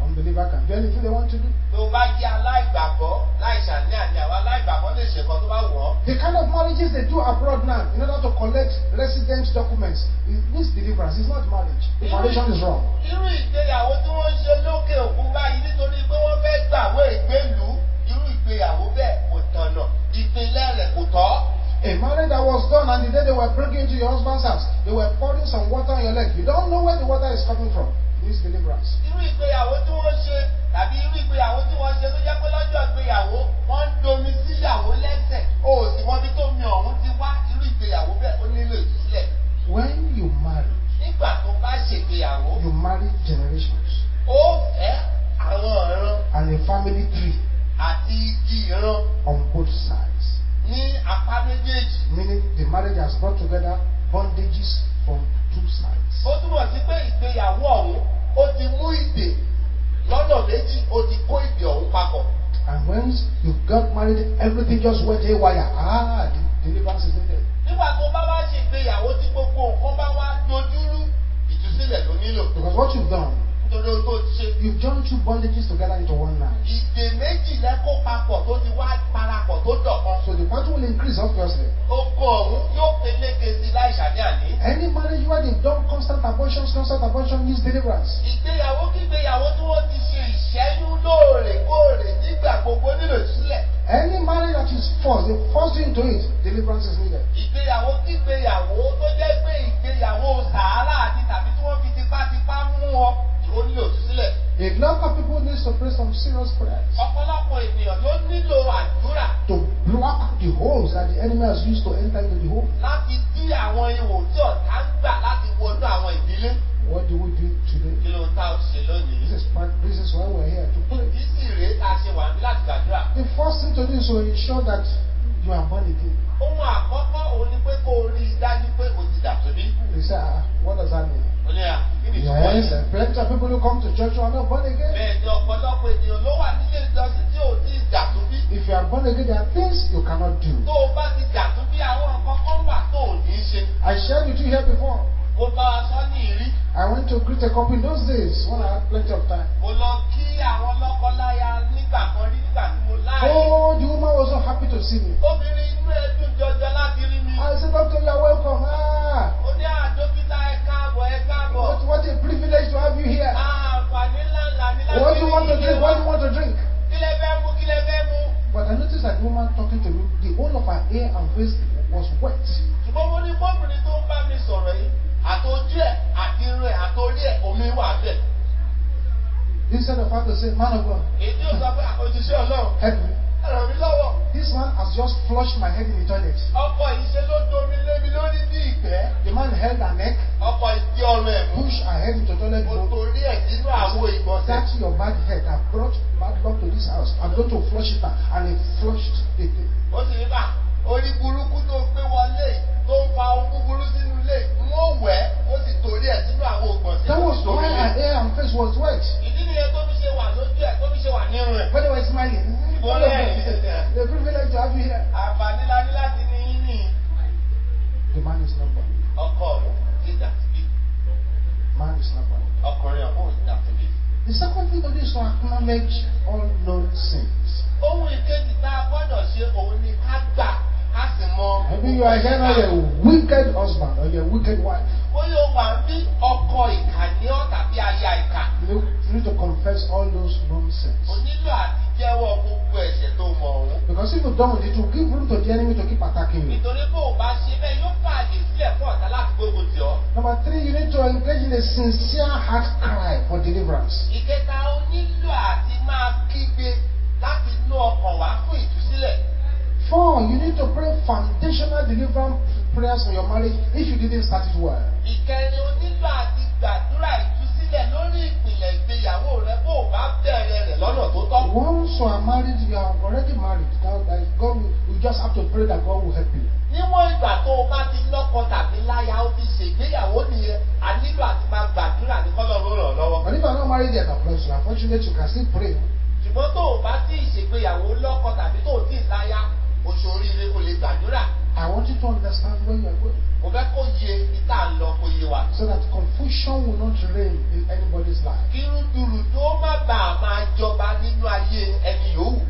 Speaker 2: tó
Speaker 1: non-believer can do anything they want to do.
Speaker 2: tó bá jẹ́ aláìgbàgbọ́ láì ṣàníyàn àwọn aláìgbàgbọ́ lè ṣe nǹkan tó bá wù ọ́
Speaker 1: The kind of marriages they do abroad now, in order to collect residence documents, it needs deliverance. It's not marriage. The foundation is wrong.
Speaker 2: irú ìgbéyàwó tí wọ́n ń ṣe lókè òkun báyìí nítorí pé wọ́n fẹ́ gbàwé ìgbélú irú ìgbéyàwó bẹ́ẹ̀ kò tọ̀nà ìpínlẹ̀ rẹ̀ kò tọ́.
Speaker 1: A marriage that was done and the day they were breaking into your husband's house, they were pouring some water on your leg. You don't know where the water is coming from. Deliverance.
Speaker 2: irú ìgbéyàwó tí wọ́n ṣe tàbí irú ìgbéyàwó tí wọ́n ṣe tó jẹ́ pé lọ́jọ́ ìgbéyàwó wọ́n ń domi síyàwó lẹ́sẹ̀ o ò sì mọbi tó mi ọ̀hún ti wá irú ìgbéyàwó bẹ́ẹ̀ ó nílò ìtúsílẹ̀.
Speaker 1: When you marry,
Speaker 2: nígbà tó bá ṣègbéyàwó
Speaker 1: you marry generations
Speaker 2: ó fẹ́ àwọn ìran
Speaker 1: and a family tree
Speaker 2: àti igi ìran
Speaker 1: on both sides.
Speaker 2: ní apá méjèèjì.
Speaker 1: Meaning the marriage has brought together bondages from two sides.
Speaker 2: ó túmọ̀ sí pé ìgbéyàwó ọ̀hún ó ti mú ìdè lọ́nà méjì ó ti kó ìdè ọ̀hún papọ̀.
Speaker 1: And once you got married, everything just went haywire. Ah, the deliverance is needed.
Speaker 2: nígbà tó bá wá ṣègbéyàwó tí gbogbo nǹkan bá wá dojúrú ìtúsílẹ̀ ló nílò
Speaker 1: Because what you've done,
Speaker 2: nítorí ohun tó ti ṣe.
Speaker 1: you've joined two bondages together into one night.
Speaker 2: ìdè méjì lẹ́kọ́ papọ̀ tó ti wá parapọ̀ tó dọ̀kan.
Speaker 1: So the battle will increase, obviously.
Speaker 2: ogun ọ̀hún yóò peléke sí láì ṣàní-àní.
Speaker 1: Any marriage where they've done constant abortions, constant abortion needs deliverance.
Speaker 2: ìgbéyàwó kígbéyàwó tí wọ́n ti ṣe ìṣẹ́yún lóòrèkóòrè nígbà
Speaker 1: forced, they forced you into it, deliverance is needed.
Speaker 2: ìgbéyàwó kígbéyàwó tó jẹ́ pé ìgbéyàwó sàárà àti tàbí tí wọ́n fi tipátipá mú ọ ó nílò.
Speaker 1: A lot of people need to pray some serious prayers
Speaker 2: ọ̀pọ̀lọpọ̀ ènìyàn ló nílò àdúrà
Speaker 1: to block the holes that the enemy has used to enter into the home.
Speaker 2: láti dí àwọn ihò tí ọ̀tá ń gbà láti wọnú àwọn ìdílé.
Speaker 1: What do we do today?
Speaker 2: kí ló ń ta lónìí?
Speaker 1: This is, part- this is why we're here to pray.
Speaker 2: ìdí sì rèé tá a ṣe wà níbí láti gbàdúrà.
Speaker 1: The first thing to do is to ensure that you are born again.
Speaker 2: ohun àkọ́kọ́ òun ni pé kó o rí i dájú pé o ti dà tóbi.
Speaker 1: You say, ah, what does that mean? Yes, plenty of people who come to church who are not born again. If you are born again, there are things you cannot do. I shared with you here before. I went to greet a couple in those days when I had plenty of time. Oh, the woman was so happy to see me. I said, Doctor, you are welcome. Ah,
Speaker 2: káàbọ̀ ẹ káàbọ̀.
Speaker 1: what, what a privilege to have you here.
Speaker 2: àǹfààní ńláńlá ní láti
Speaker 1: What do you want to drink? What do you want to drink?
Speaker 2: fẹ́ mú fẹ́ mú.
Speaker 1: But I noticed that the woman talking to me, the whole of her hair and face was wet.
Speaker 2: ṣùgbọ́n mo ní bọ́ọ̀bìnrin tó ń bá mi sọ̀rọ̀ yìí àtọ́jú ẹ̀ àti irun ẹ̀ àtọ́rí ẹ̀ omi wà bẹ́ẹ̀.
Speaker 1: Instead of her to say, Man of God,
Speaker 2: èdè ò sọ pé òjíṣẹ́ ọlọ́run
Speaker 1: help me.
Speaker 2: Ràn mí lọ́wọ́.
Speaker 1: This man has just flushed my head in the toilet.
Speaker 2: ọkọ̀ yìí ṣe ló domi lé mi lórí bí ìgbẹ́.
Speaker 1: The man held her neck,
Speaker 2: ọkọ̀ ìdí ọrùn ẹ̀ mú.
Speaker 1: pushed her head into toilet
Speaker 2: mo
Speaker 1: bowl.
Speaker 2: torí ẹ̀ sínú àwo ìgbọ̀nsẹ̀.
Speaker 1: That's your bad head. I brought bad luck to this house. I'm going to flush it now. And he flushed it.
Speaker 2: ó sì ní bá orí burúkú tó gbé wọlé yìí, tó ń fa ohun búburú sínú ilé yìí, n ó wẹ̀ ó sì torí ẹ̀ sínú àwo ìgbọ̀nsẹ̀.
Speaker 1: That was why her hair and face was wet.
Speaker 2: ìdí nìyẹn tó fi ṣe wà lójú ẹ̀ tó fi ṣe wà nírun ẹ̀.
Speaker 1: They were smiling.
Speaker 2: Well, yeah.
Speaker 1: The privilege to have you here.
Speaker 2: àǹfààní la ní láti ní yín ní
Speaker 1: The man is born.
Speaker 2: ọkọ ọ̀hún ti dà síbí
Speaker 1: Man is born.
Speaker 2: ọkùnrin ọ̀hún ti dà síbí.
Speaker 1: The second thing to do is to acknowledge all known sins.
Speaker 2: ohun ìkejì tá a gbọ́dọ̀ ṣe òun ni ká gbà ká sì mọ.
Speaker 1: Maybe you are here now, you're a wicked husband or you're a wicked wife.
Speaker 2: bóyá o wà bí ọkọ ìkà ní ọ́ tàbí aya ìkà.
Speaker 1: You need to confess all those known
Speaker 2: o
Speaker 1: sins.
Speaker 2: nílò àti jẹ́wọ́ gbogbo ẹ̀ṣẹ̀ tó mọ̀ ọ̀hún.
Speaker 1: Because if you don't, it will give room to the enemy to keep attacking you.
Speaker 2: nítorí bó o bá ṣe bẹ́ẹ̀ yóò fààyè sílẹ̀ fún ọ̀tá láti gbógun tì ọ́.
Speaker 1: Number three, you need to engage in a sincere heart cry for deliverance.
Speaker 2: ìkẹta o nílò àti máa kígbe láti inú ọkàn wá fún ìtúsílẹ̀.
Speaker 1: Four, you need to pray foundational deliverance prayers for your marriage if you didn't start it well.
Speaker 2: ìkẹrin o nílò àti gbàdúrà ìtúsílẹ̀ lórí ìpìlẹ̀ ìgbéyàwó rẹ bó o bá bẹ̀rẹ̀ rẹ̀ lọ́nà tó tọ́.
Speaker 1: Once you are married, you are already married. Now, like God, will, you just have to pray that God will help you.
Speaker 2: níwọ̀n ìgbà tó o bá ti lọ́kọ tàbí láya ó ti ṣègbéyàwó nìyẹn a nílò àti máa gbàdúrà ní kọ́lọ́run ràn ọ́ lọ́wọ́.
Speaker 1: But if you are not married yet, course, you are fortunate, you can still pray.
Speaker 2: ṣùgbọ́n tó o bá tí ì ṣègbéyàwó lọ́kọ tàbí tó o tí ì láya oṣooríire o lè gbàdúrà.
Speaker 1: I want you to understand where you are going
Speaker 2: mo fẹ́ kó yé ń lọ kó yé wa.
Speaker 1: so that confusion will not reign in anybody's life.
Speaker 2: kí rúdurùdu ó má bàa máa jọba nínú ayé ẹni yòówù.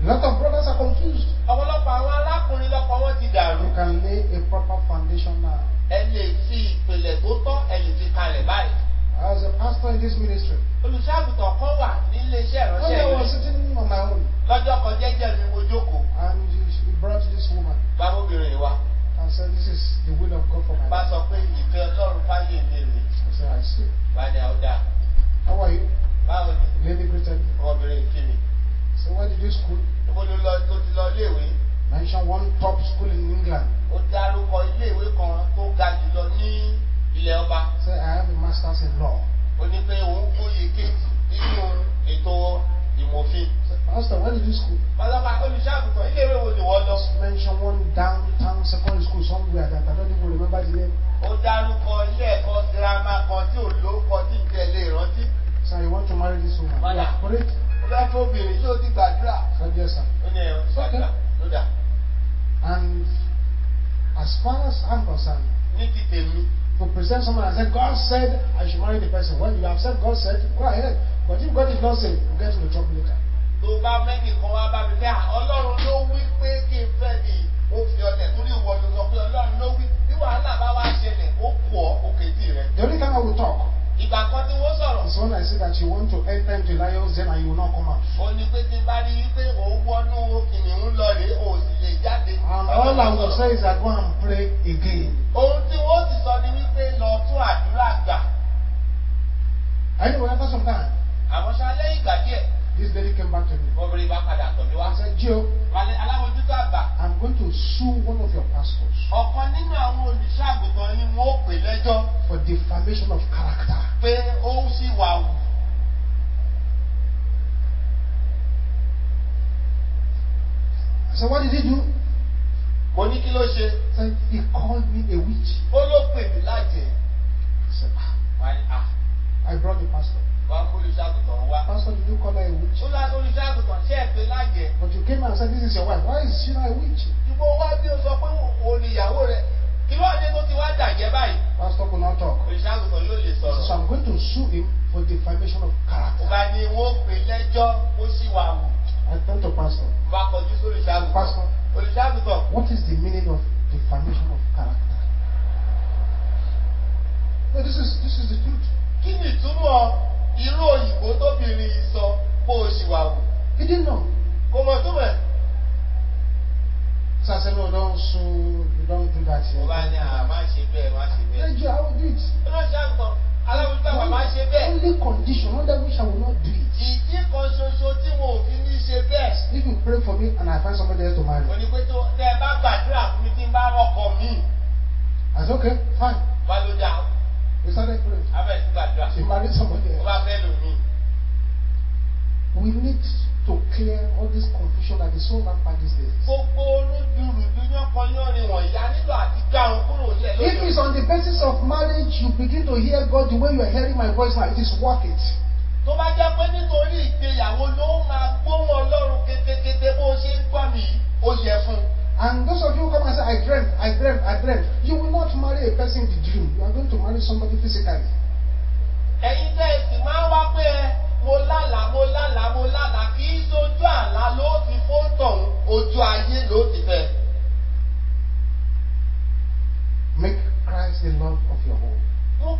Speaker 1: A lot of brothers are confused.
Speaker 2: ọ̀pọ̀lọpọ̀ àwọn arákùnrin lọ́kọ wọn ti dàrú.
Speaker 1: You can lay a proper foundation now.
Speaker 2: ẹ lè fi ìpìlẹ̀ tó tọ́ ẹ lè fi kalẹ̀ báyìí.
Speaker 1: As a pastor in this ministry,
Speaker 2: olùṣàgùtàn kan wà nílé iṣẹ́ ìránṣẹ́
Speaker 1: I was
Speaker 2: ìlú.
Speaker 1: sitting on my own
Speaker 2: lọ́jọ́ kan jẹ́jẹ́ mi mo jókòó
Speaker 1: and brought this woman
Speaker 2: bábóbìnrin wa
Speaker 1: and said, This is the will of God for my
Speaker 2: bá
Speaker 1: life.
Speaker 2: sọ pé ìfẹ́ ọlọ́run fáyé mi
Speaker 1: I said, I see.
Speaker 2: bá ní ọ̀dà
Speaker 1: How are you?
Speaker 2: báwo ni
Speaker 1: lady greeted me.
Speaker 2: ọmọbìnrin kí mi.
Speaker 1: So where did you school?
Speaker 2: níbo ló lọ ló ti lọ iléèwé
Speaker 1: Mention one top school in England.
Speaker 2: ó dárúkọ iléèwé kan tó ga jùlọ ní ilẹ̀ ọba
Speaker 1: Say I have a master's in law.
Speaker 2: ó ní pé òun kóye kéèkì nínú ètò ìmòfin.
Speaker 1: Pastor, where did you school?
Speaker 2: pátápá olùṣàgùtàn iléèwé wo ni wọ́n lọ.
Speaker 1: Just mention one downtown secondary school somewhere that I don't even remember the name.
Speaker 2: ó dárúkọ ilé ẹ̀kọ́ girama kan tí ò lóko tí tẹ̀lé ìrántí.
Speaker 1: So you want to marry this woman?
Speaker 2: Not?
Speaker 1: have prayed?
Speaker 2: ó fẹ́ fóbìnrin yóò ti gbàdúrà.
Speaker 1: Said, yes, sir.
Speaker 2: ó ní ẹ̀rọ gbàdúrà ló dà.
Speaker 1: And as far as I'm concerned,
Speaker 2: ní ti tèmi
Speaker 1: to present someone and say, God said I should marry the person. When you have said God said, go ahead. But if God did not say, you get into trouble later.
Speaker 2: tó bá mẹ́nìkan wá bá mi pé "Ah, ọlọ́run ló wí pé kí n fẹ́ ni ó fi ọlẹ̀ torí ìwọ ló sọ pé ọlọ́run ló wí bí wàhálà bá wá ṣẹlẹ̀ ó kù ọ́ òkè tì rẹ̀.
Speaker 1: The only time I will talk
Speaker 2: ìgbà kan tí wọ́n sọ̀rọ̀
Speaker 1: is when I see that you want to enter into lion's den and you will not come out.
Speaker 2: ó ní pé tí bá rí i pé òun wọnú kìnìún lọ rèé o sì lè jáde.
Speaker 1: And all I will say is I go and pray again.
Speaker 2: Ohun tí wọ́n sì sọ ni wípé lọ tún àdúrà gbà.
Speaker 1: Anyway, after some time,
Speaker 2: Àmọ́ ṣá lẹ́yìn ìgbà díẹ̀,
Speaker 1: this lady came back to me
Speaker 2: obìnrin bá padà tọ̀ mí wá.
Speaker 1: and said, Joe,
Speaker 2: Wálé alámojútó àgbà.
Speaker 1: I'm going to sue one of your pastors
Speaker 2: Ọ̀kan nínú àwọn olùṣọ́ àgùntàn yín wọ́n pè lẹ́jọ́
Speaker 1: for defamation of character.
Speaker 2: pé ó ń ṣì wà wù.
Speaker 1: I said, What did he do?
Speaker 2: Mo ní kí ló ṣe?
Speaker 1: He called me a witch.
Speaker 2: Ó ló pè mí lájẹ̀.
Speaker 1: I said, ah.
Speaker 2: À
Speaker 1: I brought the pastor.
Speaker 2: Wá olùṣọ́ àgùntàn wá.
Speaker 1: Pastor, did you call her a witch?
Speaker 2: Ó lá olùṣọ́ àgùntàn ṣe pé lájẹ̀.
Speaker 1: But you came and said, This is your wife. Why is she not a witch?
Speaker 2: Ìgbó wá bí o sọ pé òun ni ìyàwó rẹ̀. Kí ló dé tó ti wá dàjẹ́ báyìí?
Speaker 1: Pastor could not talk.
Speaker 2: Àgùntàn yóò lè
Speaker 1: So
Speaker 2: sọ̀rọ̀.
Speaker 1: I'm going to sue him for defamation of character.
Speaker 2: bá ní wọ́n pè lẹ́jọ́ ó ṣì wà wù.
Speaker 1: I turned to Pastor.
Speaker 2: Bá kọjú sí àgùntàn.
Speaker 1: Pastor.
Speaker 2: Àgùntàn.
Speaker 1: What is the meaning of defamation of character? No, this is this is the truth.
Speaker 2: Kí ni ìtumọ̀ irú òyìnbó tóbìnrin sọ pé o ṣì wà wù?
Speaker 1: He didn't know.
Speaker 2: Kò mọ̀ túmọ̀ ẹ̀.
Speaker 1: So I said, No, don't sue, you don't do that here.
Speaker 2: Mo ní à má ṣe bẹ́ẹ̀ má ṣe bẹ́ẹ̀.
Speaker 1: I will do it.
Speaker 2: Olùṣọ́ àgùntàn aláwùjọ àwọn má ṣe bẹ́ẹ̀.
Speaker 1: only condition under which I will not do it.
Speaker 2: Ìdí kan ṣoṣo tí wọn ò fi ní ṣe bẹ́ẹ̀.
Speaker 1: If you pray for me and I find somebody else to marry,
Speaker 2: Ó ní pé tó tẹ ẹ bá gbàdúrà fún mi tí ń bá rọ́kọ míì.
Speaker 1: I said, Okay, fine.
Speaker 2: Wá ló dá
Speaker 1: We started praying. She married somebody else.
Speaker 2: mí.
Speaker 1: We need to clear all this confusion that is so rampant these days.
Speaker 2: Gbogbo olúdurùdu yánpọnyánrin wọ̀nyí a nílò àti gbá wọn kúrò lẹ̀
Speaker 1: If it's on the basis of marriage, you begin to hear God the way you are hearing my voice now, it is worth it.
Speaker 2: Tó bá jẹ́ pé nítorí ìgbéyàwó ló máa gbóhùn Ọlọ́run kétékété bó ṣe ń gbọ́ mi yìí, ó yẹ fún un.
Speaker 1: And those of you who come and say, I dreamt, I dreamt, I dreamt, you will not marry a person in the dream. You are going to marry somebody physically.
Speaker 2: Ẹ̀yin tẹ́ ẹ sì máa ń wá pé ẹ mo lálàá mo lálàá mo lálàá kì í ṣojú àlá ló ti fóńtọ̀ ojú ayé ló ti fẹ́.
Speaker 1: Make Christ the Lord of your home.
Speaker 2: Mú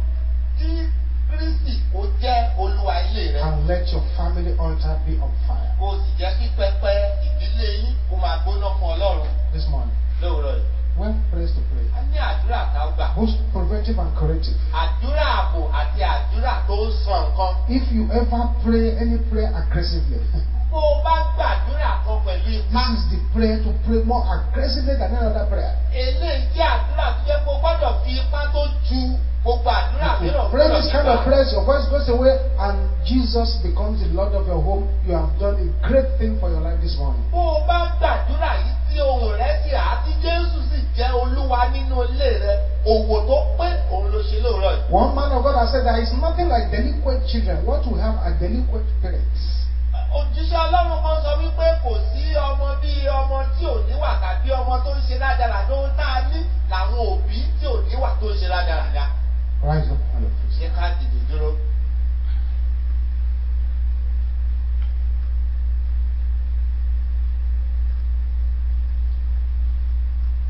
Speaker 2: kí Kristi kó jẹ́ olúwa ilé rẹ.
Speaker 1: And let your family altar be on fire.
Speaker 2: Kó o sì jẹ́ kí pẹpẹ ìdílé yín kó máa gbóná fún Ọlọ́run
Speaker 1: This morning,
Speaker 2: lóòrọ̀ yìí.
Speaker 1: when praise to pray,
Speaker 2: A ní àdúrà tá ó gbà.
Speaker 1: both preventive and corrective.
Speaker 2: Àdúrà ààbò àti àdúrà tó ń nǹkan.
Speaker 1: If you ever pray any prayer aggressively,
Speaker 2: Bó o bá gbàdúrà kan pẹ̀lú ipá.
Speaker 1: this is the prayer to pray more aggressively than any other prayer.
Speaker 2: Eléyìí jẹ́ àdúrà tó pé o gbọ́dọ̀ fi ipá tó ju
Speaker 1: If pray this kind of
Speaker 2: gbà.
Speaker 1: prayers, your voice goes away, and Jesus becomes the Lord of your home. You have done a great thing for your life this morning.
Speaker 2: Bó o bá gbàdúrà yìí tí ohùn rẹ̀ sì rà á tí Jésù sì jẹ́ olúwa nínú ilé rẹ̀, òwò tó pé òun ló ṣe lóòrọ̀ yìí.
Speaker 1: One man of God has said there is nothing like delinquent children. What we have are delinquent parents.
Speaker 2: Òjíṣẹ́ Ọlọ́run kan sọ wípé kò sí ọmọ bíi ọmọ tí ò níwà tàbí ọmọ tó ń ṣe tá a ní làwọn òbí tí ò níwà tó ń ṣe.
Speaker 1: Rise up on your feet.
Speaker 2: Ṣé ká dìde dúró?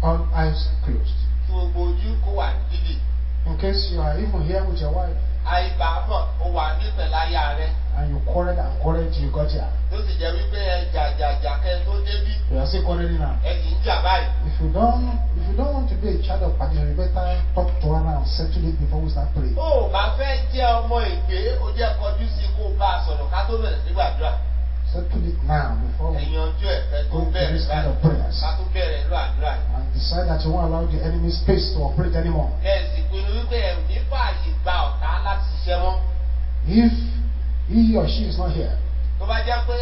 Speaker 1: All eyes closed.
Speaker 2: Kí gbogbo ojú kó wà dídì.
Speaker 1: In case you are even here with your wife
Speaker 2: Àìbámọ̀ ó wà ní pẹ̀láyà rẹ̀.
Speaker 1: and you quarreled and quarreled till you got here.
Speaker 2: Tó sì jẹ́ wípé ẹ jàjàjà kẹ́ tó débí.
Speaker 1: You are still quarreling now.
Speaker 2: Ẹ sì ń jà báyìí.
Speaker 1: If you don't, if you don't want to be a child of party, you better talk to her and settle it before we start praying.
Speaker 2: Ó bá fẹ́ jẹ́ ọmọ ìgbé, ó jẹ́ kọjú sí kó bá a sọ̀rọ̀ ká tó bẹ̀rẹ̀ sí gbàdúrà.
Speaker 1: Settle it now before we
Speaker 2: Ẹ̀yin ọjọ́ ẹ̀fẹ́ tó
Speaker 1: go to this kind of prayers.
Speaker 2: Ká tó bẹ̀rẹ̀ lọ àdúrà yìí.
Speaker 1: and decide that you won't allow the enemy space to operate anymore.
Speaker 2: Kẹ́ ẹ sì pinnu wípé ẹ ò ní fààyè gba ọ̀tá láti ṣiṣẹ́ mọ́.
Speaker 1: If he or she is not here,
Speaker 2: Tó bá jẹ́ pé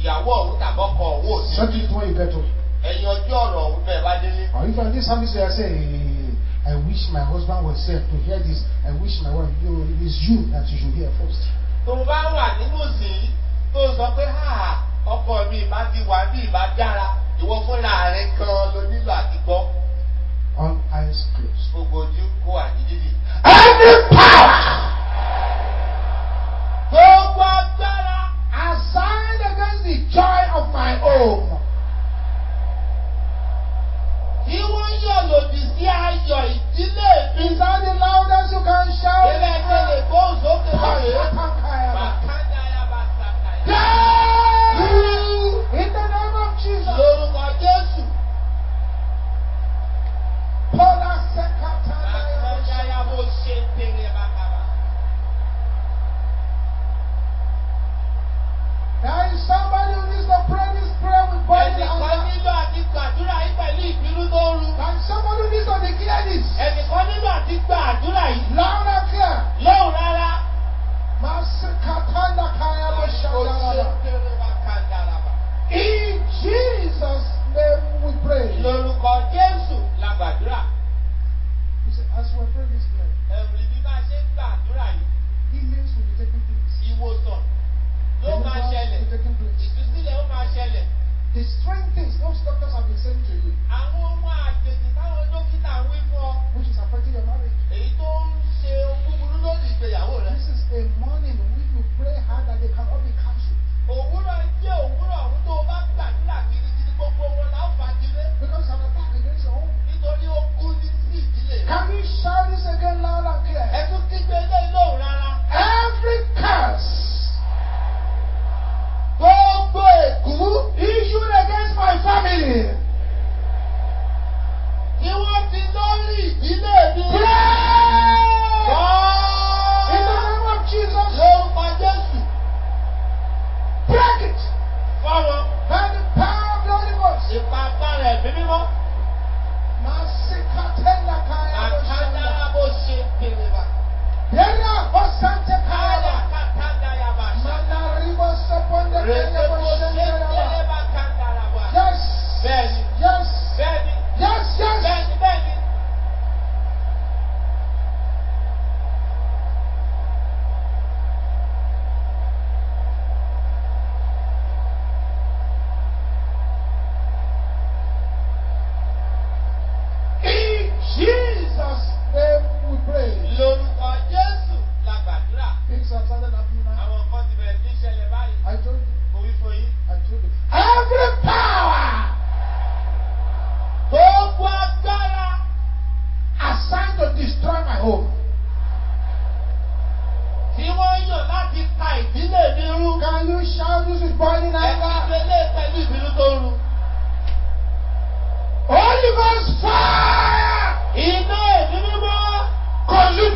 Speaker 2: ìyàwó ọ̀hún tàbọ́kọ ọ̀hún ò sí
Speaker 1: settle it when you get home.
Speaker 2: Ẹ̀yin ọjọ́ ọ̀rọ̀ ọ̀hún bẹ́ẹ̀ bá délé.
Speaker 1: Or if you're this service, you say, I wish my husband was here to hear this. I wish my wife, you, it is you that you should hear first.
Speaker 2: Tó bá wà nínú ìsìn tó sọ pé "Ha, ọkọ mi ìbá ti wà bí ìbá dára, ìwọ fúnra rẹ̀ gan ló nílò àti gbọ́.
Speaker 1: All eyes closed.
Speaker 2: Gbogbo ojú kó dídì.
Speaker 1: Any power
Speaker 2: Gbogbo agbára
Speaker 1: assigned against the joy of my home,
Speaker 2: wọ́n yọ̀ lòdì sí ayọ̀ ìdílé mi.
Speaker 1: is that the loudest you can shout?
Speaker 2: Die!
Speaker 1: In the name of Jesus.
Speaker 2: Lórúkọ Jésù. Paula
Speaker 1: Sekatara.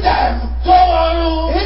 Speaker 1: Them!
Speaker 2: tó wọ́n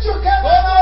Speaker 1: together.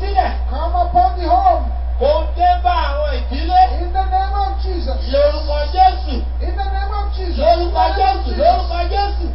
Speaker 2: sílẹ̀.
Speaker 1: Come upon the home.
Speaker 2: Kò ń dé bá àwọn ìdílé.
Speaker 1: In the name of Jesus.
Speaker 2: Lórúkọ Jésù.
Speaker 1: In the name of Jesus.
Speaker 2: Lórúkọ Jésù. Lórúkọ Jésù.